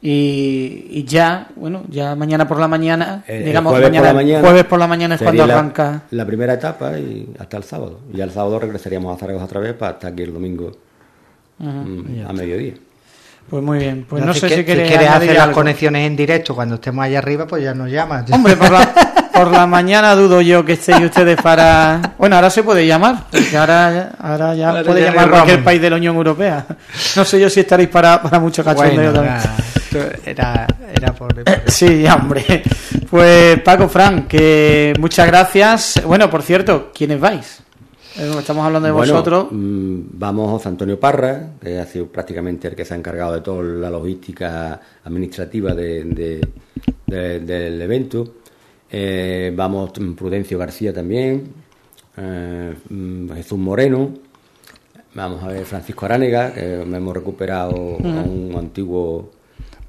Y, ya, bueno, ya mañana por la mañana, digamos, jueves, mañana, por la mañana, jueves por la mañana es cuando arranca. La primera etapa y hasta el sábado. Y al sábado regresaríamos a Zaragoza otra vez para estar aquí el domingo mm, a mediodía. Pues muy bien. Pues no, sé si, quieres, hacer las conexiones en directo cuando estemos allá arriba, pues ya nos llamas. Hombre, por la, por la mañana dudo yo que estéis ustedes para... Bueno, ahora se puede llamar, porque ahora, ahora ya puede llamar cualquier país de la Unión Europea. No sé yo si estaréis para, para mucho cachondeo también. Era, era por, Sí, hombre. Pues Paco, Fran, que muchas gracias. Bueno, por cierto, ¿quiénes vais? Eh, estamos hablando de vosotros. Mm, vamos José Antonio Parra, que ha sido prácticamente el que se ha encargado de toda la logística administrativa de, del evento. Eh, vamos Prudencio García también, eh, mm, Jesús Moreno, vamos a ver Francisco Aránega, que hemos recuperado a un antiguo...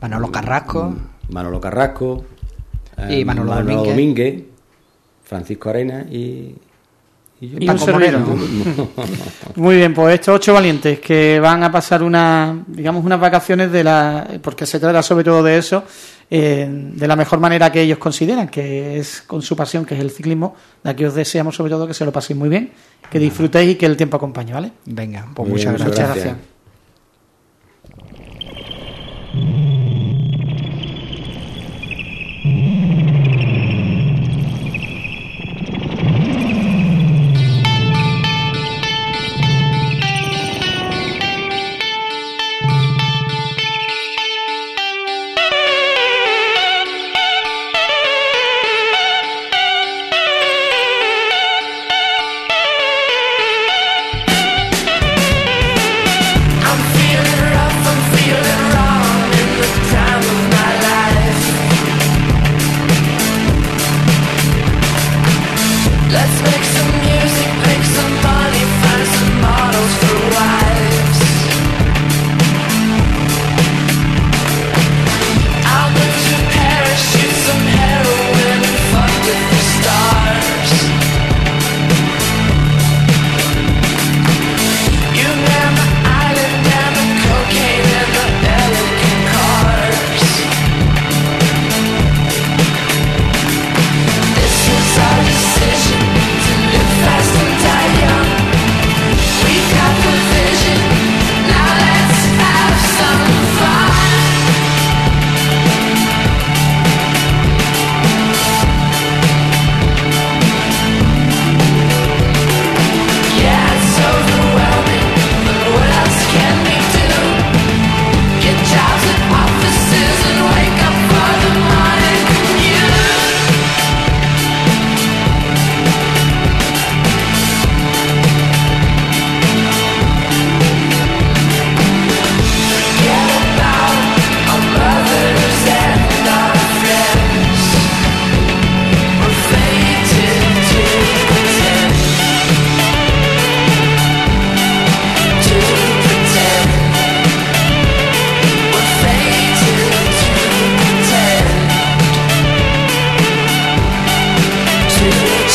Manolo Carrasco. Mm, Manolo Carrasco. y Manolo, Domínguez. Francisco Arena y y, un Muy bien, pues estos ocho valientes que van a pasar una, digamos, unas vacaciones de la, porque se trata sobre todo de eso, eh, de la mejor manera que ellos consideran, que es con su pasión, que es el ciclismo. De aquí os deseamos sobre todo que se lo paséis muy bien, que disfrutéis y que el tiempo acompañe, ¿vale? Venga, pues muchas gracias. Muchas gracias.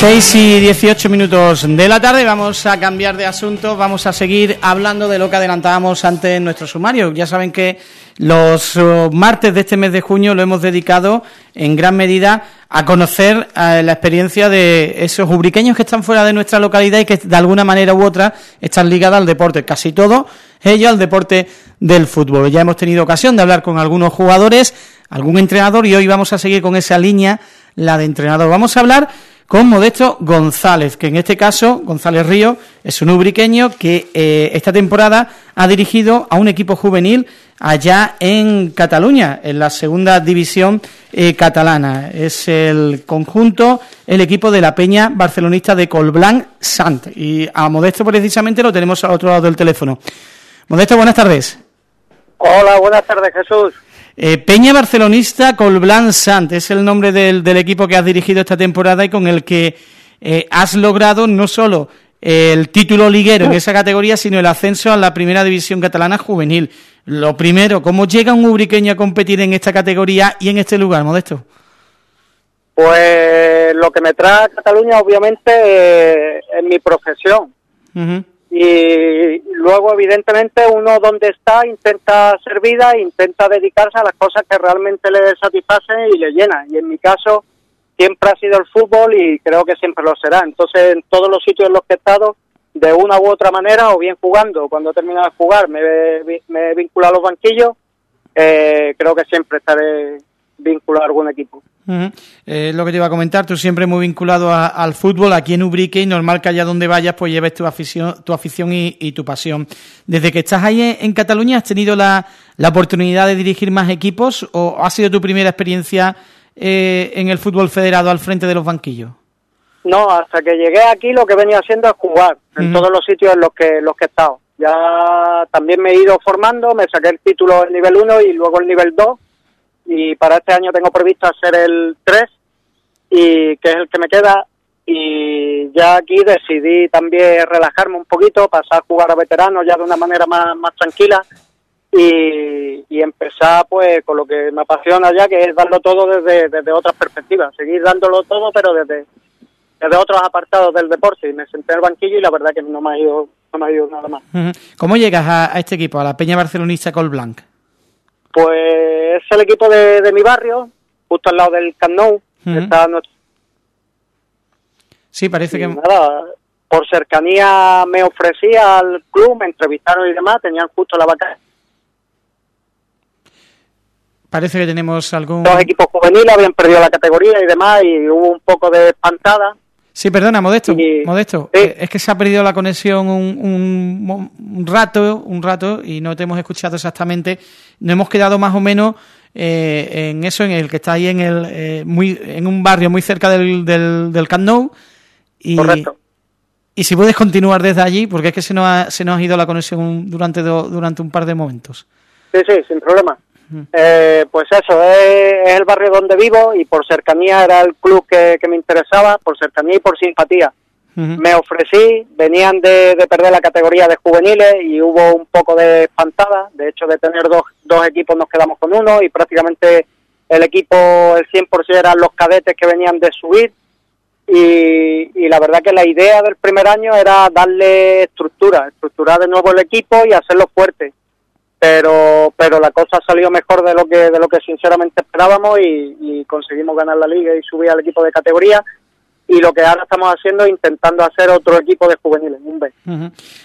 Seis y 18 minutos de la tarde, vamos a cambiar de asunto, vamos a seguir hablando de lo que adelantábamos antes en nuestro sumario. Ya saben que los eh, martes de este mes de junio lo hemos dedicado en gran medida a conocer eh, la experiencia de esos ubriqueños que están fuera de nuestra localidad y que de alguna manera u otra están ligados al deporte, casi todo ellos al deporte del fútbol. Ya hemos tenido ocasión de hablar con algunos jugadores, algún entrenador y hoy vamos a seguir con esa línea, la de entrenador. Vamos a hablar con Modesto González, que en este caso, González Río, es un ubriqueño que eh, esta temporada ha dirigido a un equipo juvenil allá en Cataluña, en la segunda división eh, catalana. Es el conjunto, el equipo de la Peña Barcelonista de Colblanc Sant. Y a Modesto precisamente lo tenemos al otro lado del teléfono. Modesto, buenas tardes. Hola, buenas tardes, Jesús. Eh, Peña Barcelonista Colblanc Sant es el nombre del, equipo que has dirigido esta temporada y con el que eh, has logrado no solo el título liguero en esa categoría, sino el ascenso a la primera división catalana juvenil. Lo primero, ¿cómo llega un ubriqueño a competir en esta categoría y en este lugar, Modesto? Pues lo que me trae a Cataluña obviamente eh, es mi profesión. Y luego evidentemente uno donde está intenta ser vida, intenta dedicarse a las cosas que realmente le satisfacen y le llenan. Y en mi caso siempre ha sido el fútbol y creo que siempre lo será. Entonces en todos los sitios en los que he estado, de una u otra manera, o bien jugando, cuando he terminado de jugar me, me he vinculado a los banquillos, eh, creo que siempre estaré vinculado a algún equipo. Eh, lo que te iba a comentar, tú siempre muy vinculado al fútbol, aquí en Ubrique, y normal que allá donde vayas, pues lleves tu afición, tu afición y, tu pasión. Desde que estás ahí en, Cataluña, ¿has tenido la, oportunidad de dirigir más equipos o ha sido tu primera experiencia eh, en el fútbol federado al frente de los banquillos? No, hasta que llegué aquí lo que venía haciendo es jugar en todos los sitios en los que, los que he estado. Ya también me he ido formando, me saqué el título en nivel 1 y luego el nivel 2 y para este año tengo previsto hacer el 3 y que es el que me queda y ya aquí decidí también relajarme un poquito, pasar a jugar a veteranos ya de una manera más, más tranquila y, empezar pues con lo que me apasiona ya que es darlo todo desde, desde otras perspectivas, seguir dándolo todo pero desde, desde otros apartados del deporte y me senté en el banquillo y la verdad que no me ha ido, no me ha ido nada más. ¿Cómo llegas a, este equipo, a la Peña Barcelonista Colblanc? Pues es el equipo de, de mi barrio, justo al lado del Nou. Sí, parece que... Nada, por cercanía me ofrecía al club, me entrevistaron y demás, tenían justo la vaca. Parece que tenemos algún... Dos equipos juveniles habían perdido la categoría y demás y hubo un poco de espantada. Sí, perdona, Modesto, Modesto, es que se ha perdido la conexión un, un, rato, un rato y no te hemos escuchado exactamente. Nos hemos quedado más o menos eh, en eso, en el que está ahí en el eh, muy en un barrio muy cerca del, del, del Camp Nou. Y, Correcto. Y si puedes continuar desde allí, porque es que se nos ha, se nos ha ido la conexión durante, durante un par de momentos. Sí, sí, sin problema. Eh, pues eso, es, el barrio donde vivo y por cercanía era el club que, me interesaba, por cercanía y por simpatía. Me ofrecí, venían de, perder la categoría de juveniles y hubo un poco de espantada, de hecho de tener dos, dos equipos nos quedamos con uno y prácticamente el equipo, el 100% eran los cadetes que venían de subir. Y, y, la verdad que la idea del primer año era darle estructura, estructurar de nuevo el equipo y hacerlo fuerte pero pero la cosa salió mejor de lo que de lo que sinceramente esperábamos y, conseguimos ganar la liga y subir al equipo de categoría y lo que ahora estamos haciendo es intentando hacer otro equipo de juveniles, un B.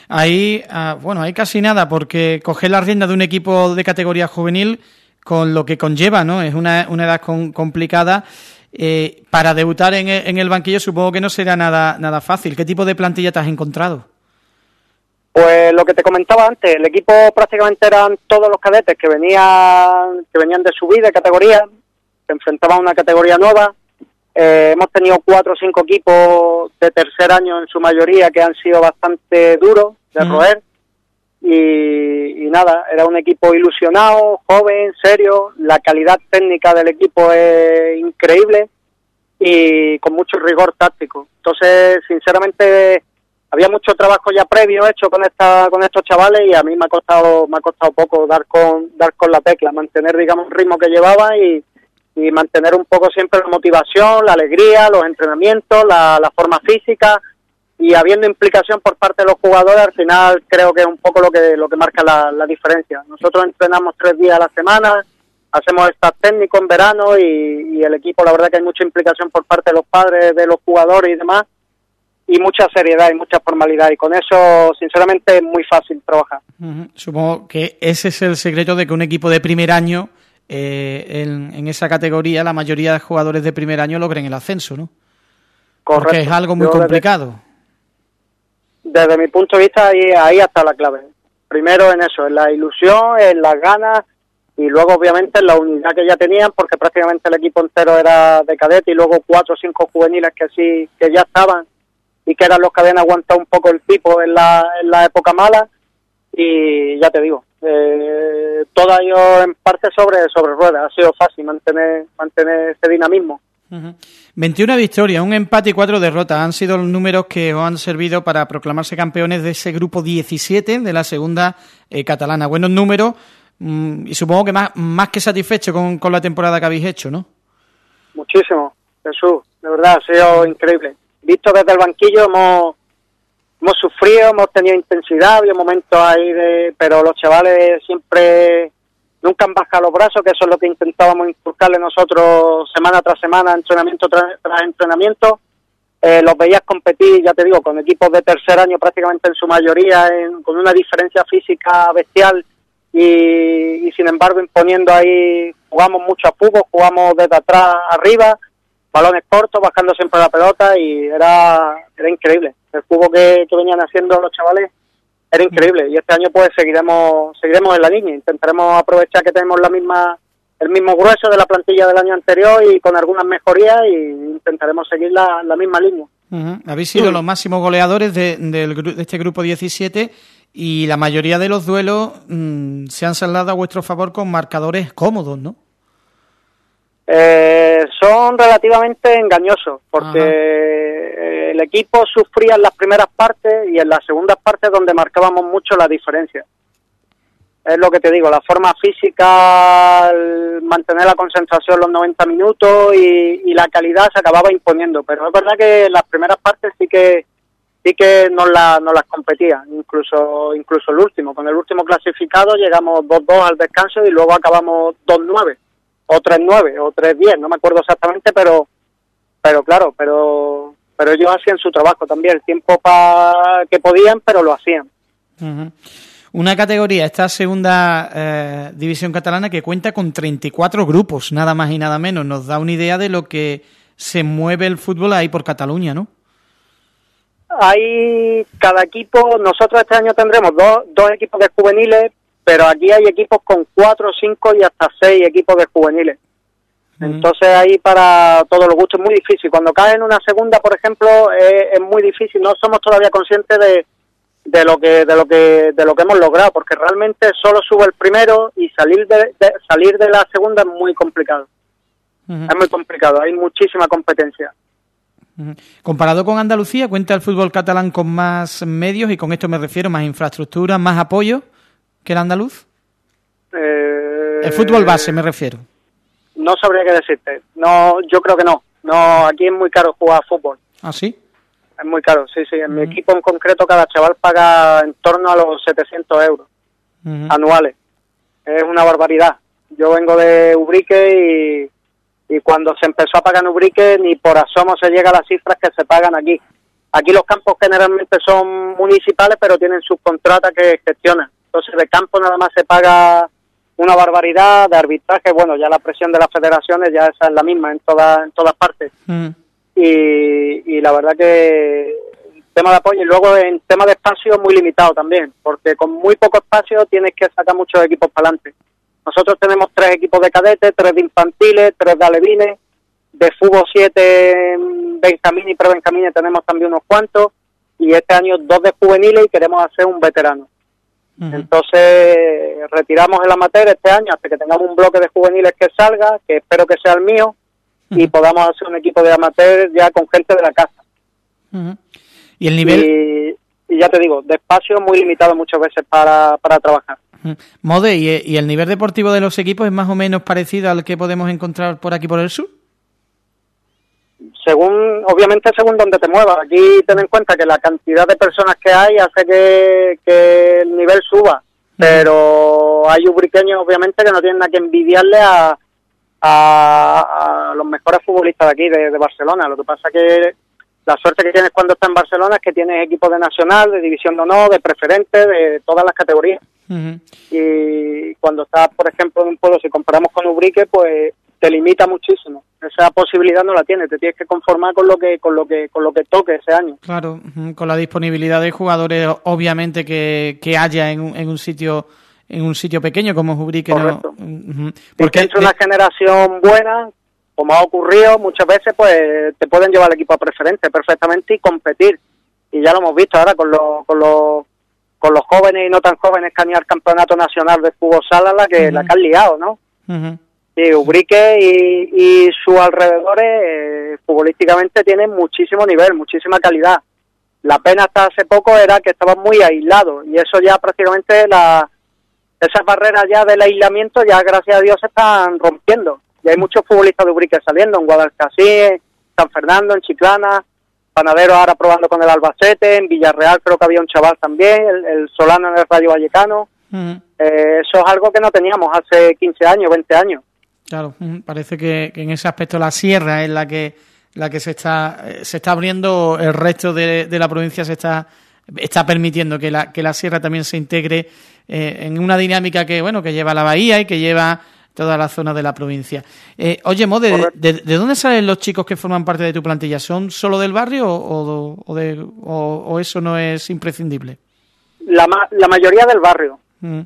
Ahí, ah, bueno, hay casi nada, porque coger la rienda de un equipo de categoría juvenil con lo que conlleva, ¿no? Es una, una edad complicada. Eh, para debutar en en el banquillo supongo que no será nada, nada fácil. ¿Qué tipo de plantilla te has encontrado? Pues lo que te comentaba antes, el equipo prácticamente eran todos los cadetes que venían que venían de subida de categoría, se enfrentaban a una categoría nueva. Eh, hemos tenido cuatro o cinco equipos de tercer año en su mayoría que han sido bastante duros de roer. Y, y, nada, era un equipo ilusionado, joven, serio. La calidad técnica del equipo es increíble y con mucho rigor táctico. Entonces, sinceramente, había mucho trabajo ya previo hecho con esta con estos chavales y a mí me ha costado me ha costado poco dar con dar con la tecla mantener digamos el ritmo que llevaba y, y mantener un poco siempre la motivación la alegría los entrenamientos la, la forma física y habiendo implicación por parte de los jugadores al final creo que es un poco lo que lo que marca la, la diferencia. Nosotros entrenamos tres días a la semana hacemos staff técnico en verano y, y el equipo la verdad que hay mucha implicación por parte de los padres de los jugadores y demás y mucha seriedad y mucha formalidad y con eso sinceramente es muy fácil trabajar. Supongo que ese es el secreto de que un equipo de primer año eh, en, esa categoría la mayoría de jugadores de primer año logren el ascenso, ¿no? Correcto. Porque es algo muy complicado. Desde, mi punto de vista ahí, ahí está la clave. Primero en eso, en la ilusión, en las ganas y luego obviamente en la unidad que ya tenían porque prácticamente el equipo entero era de cadete y luego cuatro o cinco juveniles que sí que ya estaban y que eran los que habían aguantado un poco el tipo en la, en la época mala y ya te digo, eh, todo ello en parte sobre, sobre ruedas, ha sido fácil mantener, mantener ese dinamismo. 21 victorias, un empate y cuatro derrotas han sido los números que os han servido para proclamarse campeones de ese grupo 17 de la segunda eh, catalana. Buenos números mm, y supongo que más, más que satisfecho con, con la temporada que habéis hecho, ¿no? Muchísimo, Jesús, de verdad, ha sido increíble. Visto desde el banquillo hemos, hemos sufrido, hemos tenido intensidad, había momentos ahí de, pero los chavales siempre nunca han bajado los brazos, que eso es lo que intentábamos inculcarle nosotros semana tras semana, entrenamiento tras, entrenamiento. Eh, los veías competir, ya te digo, con equipos de tercer año prácticamente en su mayoría, con una diferencia física bestial y, sin embargo imponiendo ahí, jugamos mucho a fútbol, jugamos desde atrás arriba, balones cortos, bajando siempre la pelota y era, era increíble. El fútbol que, que venían haciendo los chavales era increíble y este año pues seguiremos seguiremos en la línea intentaremos aprovechar que tenemos la misma el mismo grueso de la plantilla del año anterior y con algunas mejorías y intentaremos seguir la, la misma línea habéis sido los máximos goleadores de, de, este grupo 17 y la mayoría de los duelos mm, se han saldado a vuestro favor con marcadores cómodos ¿no? Eh, son relativamente engañosos porque eh, el equipo sufría en las primeras partes y en las segundas partes donde marcábamos mucho la diferencia. Es lo que te digo, la forma física, mantener la concentración los 90 minutos y, la calidad se acababa imponiendo. Pero es verdad que en las primeras partes sí que sí que nos, la, nos las competía, incluso incluso el último. Con el último clasificado llegamos 2-2 al descanso y luego acabamos 2-9 o 3-9 o 3-10, no me acuerdo exactamente, pero pero claro, pero pero ellos hacían su trabajo también, el tiempo pa que podían, pero lo hacían. Una categoría, esta segunda eh, división catalana, que cuenta con 34 grupos, nada más y nada menos. Nos da una idea de lo que se mueve el fútbol ahí por Cataluña, ¿no? Hay cada equipo, nosotros este año tendremos dos, dos equipos de juveniles, pero aquí hay equipos con cuatro, cinco y hasta seis equipos de juveniles. Entonces ahí para todos los gustos es muy difícil. Cuando cae en una segunda, por ejemplo, es, muy difícil. No somos todavía conscientes de, de lo que de lo que de lo que hemos logrado, porque realmente solo sube el primero y salir de, salir de la segunda es muy complicado. Es muy complicado. Hay muchísima competencia. Comparado con Andalucía, cuenta el fútbol catalán con más medios y con esto me refiero más infraestructura, más apoyo que el andaluz? Eh, el fútbol base me refiero. No sabría qué decirte. No, yo creo que no. No, aquí es muy caro jugar fútbol. ¿Ah, sí? Es muy caro, sí, sí. En mi equipo en concreto cada chaval paga en torno a los 700 euros anuales. Es una barbaridad. Yo vengo de Ubrique y, y cuando se empezó a pagar en Ubrique ni por asomo se llega a las cifras que se pagan aquí. Aquí los campos generalmente son municipales, pero tienen subcontratas que gestionan. Entonces de campo nada más se paga una barbaridad de arbitraje, bueno, ya la presión de las federaciones ya esa es la misma en todas en todas partes. Mm. Y, y la verdad que tema de apoyo y luego en tema de espacio muy limitado también, porque con muy poco espacio tienes que sacar muchos equipos para adelante. Nosotros tenemos tres equipos de cadetes, tres de infantiles, tres de alevines, de fútbol siete, Benjamín y pre-Benjamín tenemos también unos cuantos, y este año dos de juveniles y queremos hacer un veterano. Entonces retiramos el amateur este año hasta que tengamos un bloque de juveniles que salga, que espero que sea el mío, y podamos hacer un equipo de amateur ya con gente de la casa. ¿Y el nivel? Y, ya te digo, de espacio muy limitado muchas veces para, para trabajar. Mode, ¿y el nivel deportivo de los equipos es más o menos parecido al que podemos encontrar por aquí por el sur? Según, obviamente según donde te muevas. Aquí ten en cuenta que la cantidad de personas que hay hace que, el nivel suba, pero hay ubriqueños obviamente que no tienen nada que envidiarle a, a, los mejores futbolistas de aquí, de, Barcelona. Lo que pasa que la suerte que tienes cuando estás en Barcelona es que tienes equipos de nacional, de división de honor, de preferente, de todas las categorías. Y cuando estás, por ejemplo, en un pueblo, si comparamos con Ubrique, pues te limita muchísimo. Esa posibilidad no la tienes, te tienes que conformar con lo que con lo que con lo que toque ese año. Claro, con la disponibilidad de jugadores obviamente que, que haya en un, en un sitio en un sitio pequeño como Ubrique Correcto. Porque entre una generación buena, como ha ocurrido muchas veces, pues te pueden llevar al equipo a preferente perfectamente y competir. Y ya lo hemos visto ahora con los con los con los jóvenes y no tan jóvenes que han ido al campeonato nacional de fútbol sala la que la que han liado, ¿no? Sí, Ubrique y, y sus alrededores eh, futbolísticamente tienen muchísimo nivel, muchísima calidad. La pena hasta hace poco era que estaban muy aislados y eso ya prácticamente la, esas barreras ya del aislamiento ya gracias a Dios se están rompiendo. Y hay muchos futbolistas de Ubrique saliendo, en Guadalcasí, San Fernando, en Chiclana, Panadero ahora probando con el Albacete, en Villarreal creo que había un chaval también, el, Solano en el Rayo Vallecano. Eh, eso es algo que no teníamos hace 15 años, 20 años. Claro, parece que, en ese aspecto la sierra es la que la que se está eh, se está abriendo, el resto de, la provincia se está está permitiendo que la que la sierra también se integre eh, en una dinámica que bueno que lleva la bahía y que lleva toda la zona de la provincia. Eh, oye, Mode, de, dónde salen los chicos que forman parte de tu plantilla? ¿Son solo del barrio o, de, o, eso no es imprescindible? La, la mayoría del barrio. Mm.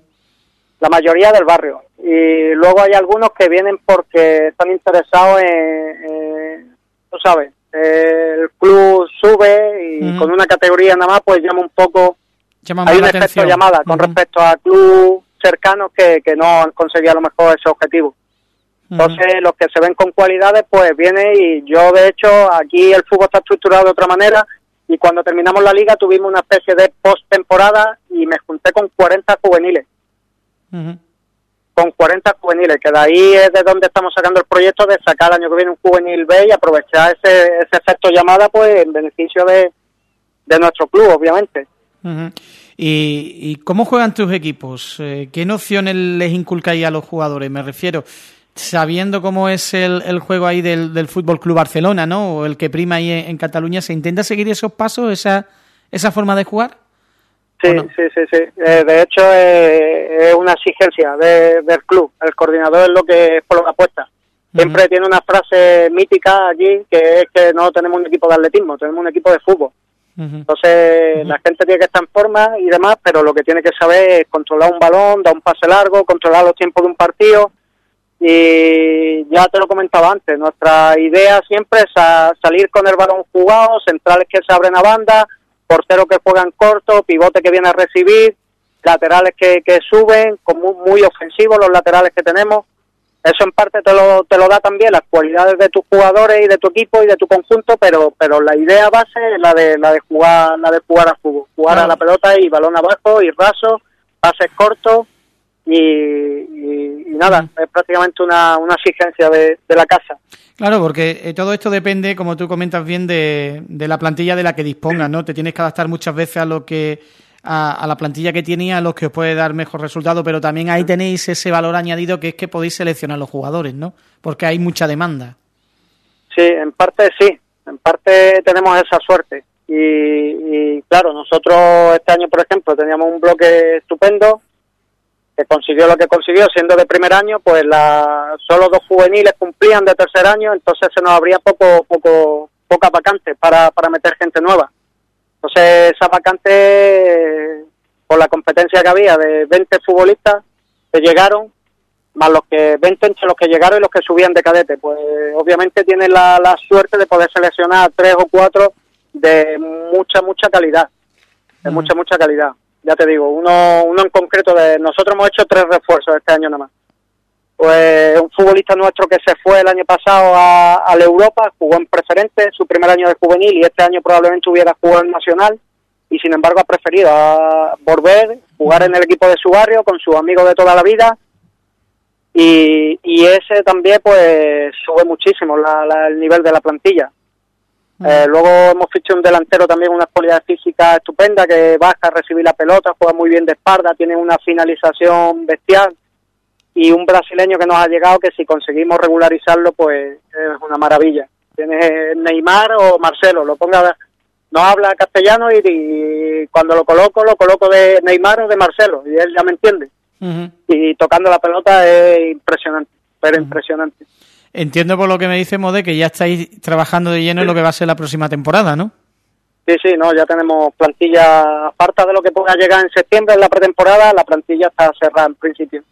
La mayoría del barrio. Y luego hay algunos que vienen porque están interesados en, tú sabes, el club sube y con una categoría nada más pues llama un poco... hay un efecto llamada con respecto a club cercanos que, que no han conseguido a lo mejor ese objetivo. Entonces, los que se ven con cualidades, pues viene y yo, de hecho, aquí el fútbol está estructurado de otra manera y cuando terminamos la liga tuvimos una especie de post-temporada y me junté con 40 juveniles. Con 40 juveniles, que de ahí es de donde estamos sacando el proyecto de sacar el año que viene un juvenil B y aprovechar ese, ese efecto llamada, pues en beneficio de, de nuestro club, obviamente. ¿Y, cómo juegan tus equipos? Eh, ¿Qué nociones les inculcáis a los jugadores? Me refiero, sabiendo cómo es el, el juego ahí del, del Fútbol Club Barcelona, ¿no? O el que prima ahí en, Cataluña, ¿se intenta seguir esos pasos, esa, esa forma de jugar? Sí, sí, sí, sí. Eh, de hecho, es una exigencia del club. El coordinador es lo que es por lo que apuesta. Siempre tiene una frase mítica allí que es que no tenemos un equipo de atletismo, tenemos un equipo de fútbol. Entonces, la gente tiene que estar en forma y demás, pero lo que tiene que saber es controlar un balón, dar un pase largo, controlar los tiempos de un partido. Y ya te lo comentaba antes, nuestra idea siempre es salir con el balón jugado, centrales que se abren a banda, porteros que juegan corto, pivote que viene a recibir, laterales que, que suben, muy, muy ofensivos los laterales que tenemos. Eso en parte te lo, te lo da también las cualidades de tus jugadores y de tu equipo y de tu conjunto, pero pero la idea base es la de la de jugar la de jugar a fútbol, jugar a la pelota y balón abajo y raso, pases cortos y, nada, es prácticamente una, una exigencia de, de la casa. Claro, porque eh, todo esto depende, como tú comentas bien, de, de la plantilla de la que dispongas, ¿no? Te tienes que adaptar muchas veces a lo que a, la plantilla que tenía, a los que os puede dar mejor resultado, pero también ahí tenéis ese valor añadido que es que podéis seleccionar los jugadores, ¿no? Porque hay mucha demanda. Sí, en parte sí, en parte tenemos esa suerte. Y, claro, nosotros este año, por ejemplo, teníamos un bloque estupendo que consiguió lo que consiguió siendo de primer año, pues la, solo dos juveniles cumplían de tercer año, entonces se nos abría poco, poco, poca vacante para, para meter gente nueva. Entonces, esa vacante, por la competencia que había de 20 futbolistas que llegaron, más los que 20 entre los que llegaron y los que subían de cadete, pues obviamente tienen la, suerte de poder seleccionar tres o cuatro de mucha, mucha calidad, de mucha, mucha calidad. Ya te digo, uno, uno en concreto, de nosotros hemos hecho tres refuerzos este año nada más pues un futbolista nuestro que se fue el año pasado a, la Europa, jugó en preferente, su primer año de juvenil y este año probablemente hubiera jugado en nacional y sin embargo ha preferido volver, jugar en el equipo de su barrio con sus amigos de toda la vida y, y ese también pues sube muchísimo el nivel de la plantilla. Eh, luego hemos fichado un delantero también, una cualidad física estupenda que baja a recibir la pelota, juega muy bien de espalda, tiene una finalización bestial y un brasileño que nos ha llegado que si conseguimos regularizarlo pues es una maravilla. Tienes Neymar o Marcelo, lo ponga, no habla castellano y, cuando lo coloco lo coloco de Neymar o de Marcelo y él ya me entiende. Y tocando la pelota es impresionante, pero impresionante. Entiendo por lo que me dice Mode que ya estáis trabajando de lleno en lo que va a ser la próxima temporada, ¿no? Sí, sí, no, ya tenemos plantilla, aparte de lo que pueda llegar en septiembre en la pretemporada, la plantilla está cerrada en principio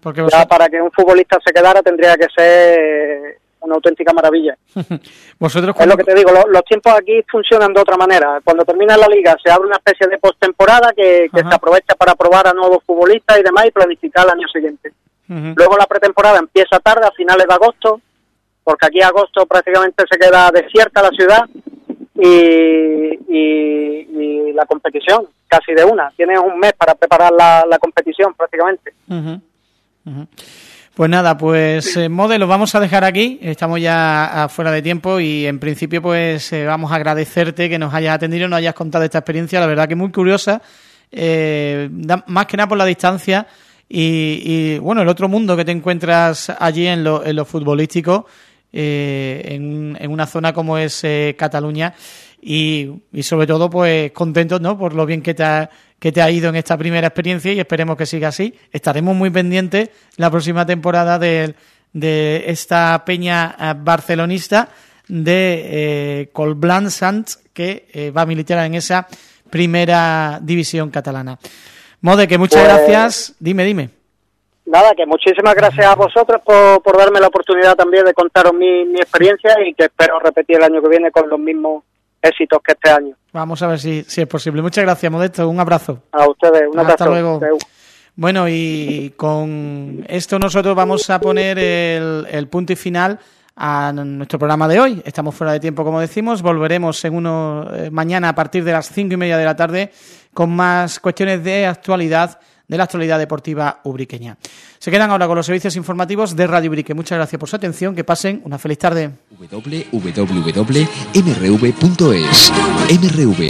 porque ya para que un futbolista se quedara tendría que ser una auténtica maravilla. vosotros Es lo que te digo, los, tiempos aquí funcionan de otra manera. Cuando termina la liga se abre una especie de postemporada que, que se aprovecha para probar a nuevos futbolistas y demás y planificar el año siguiente. Luego la pretemporada empieza tarde, a finales de agosto, porque aquí agosto prácticamente se queda desierta la ciudad y, y, la competición, casi de una. Tienes un mes para preparar la, competición prácticamente. Pues nada, pues eh, Mode, lo vamos a dejar aquí, estamos ya fuera de tiempo y en principio pues eh, vamos a agradecerte que nos hayas atendido, nos hayas contado esta experiencia, la verdad que muy curiosa, eh, más que nada por la distancia y, bueno, el otro mundo que te encuentras allí en lo, en lo futbolístico, en, en, una zona como es Cataluña y, sobre todo pues contentos ¿no? por lo bien que te ha que te ha ido en esta primera experiencia y esperemos que siga así. Estaremos muy pendientes la próxima temporada de, de esta peña eh, barcelonista de eh, Colblanc Sanz que eh, va a militar en esa primera división catalana. Mode, que muchas pues, gracias. Dime, dime. Nada, que muchísimas gracias a vosotros por, por darme la oportunidad también de contaros mi, mi experiencia y que espero repetir el año que viene con los mismos éxitos que este año. Vamos a ver si, si es posible. Muchas gracias, Modesto. Un abrazo. A ustedes. Un abrazo. Hasta luego. Bueno, y con esto nosotros vamos a poner el, el punto y final a nuestro programa de hoy. Estamos fuera de tiempo, como decimos. Volveremos en uno eh, mañana a partir de las cinco y media de la tarde con más cuestiones de actualidad de la actualidad deportiva ubriqueña. Se quedan ahora con los servicios informativos de Radio Ubrique. Muchas gracias por su atención. Que pasen una feliz tarde. www.mrv.es MRV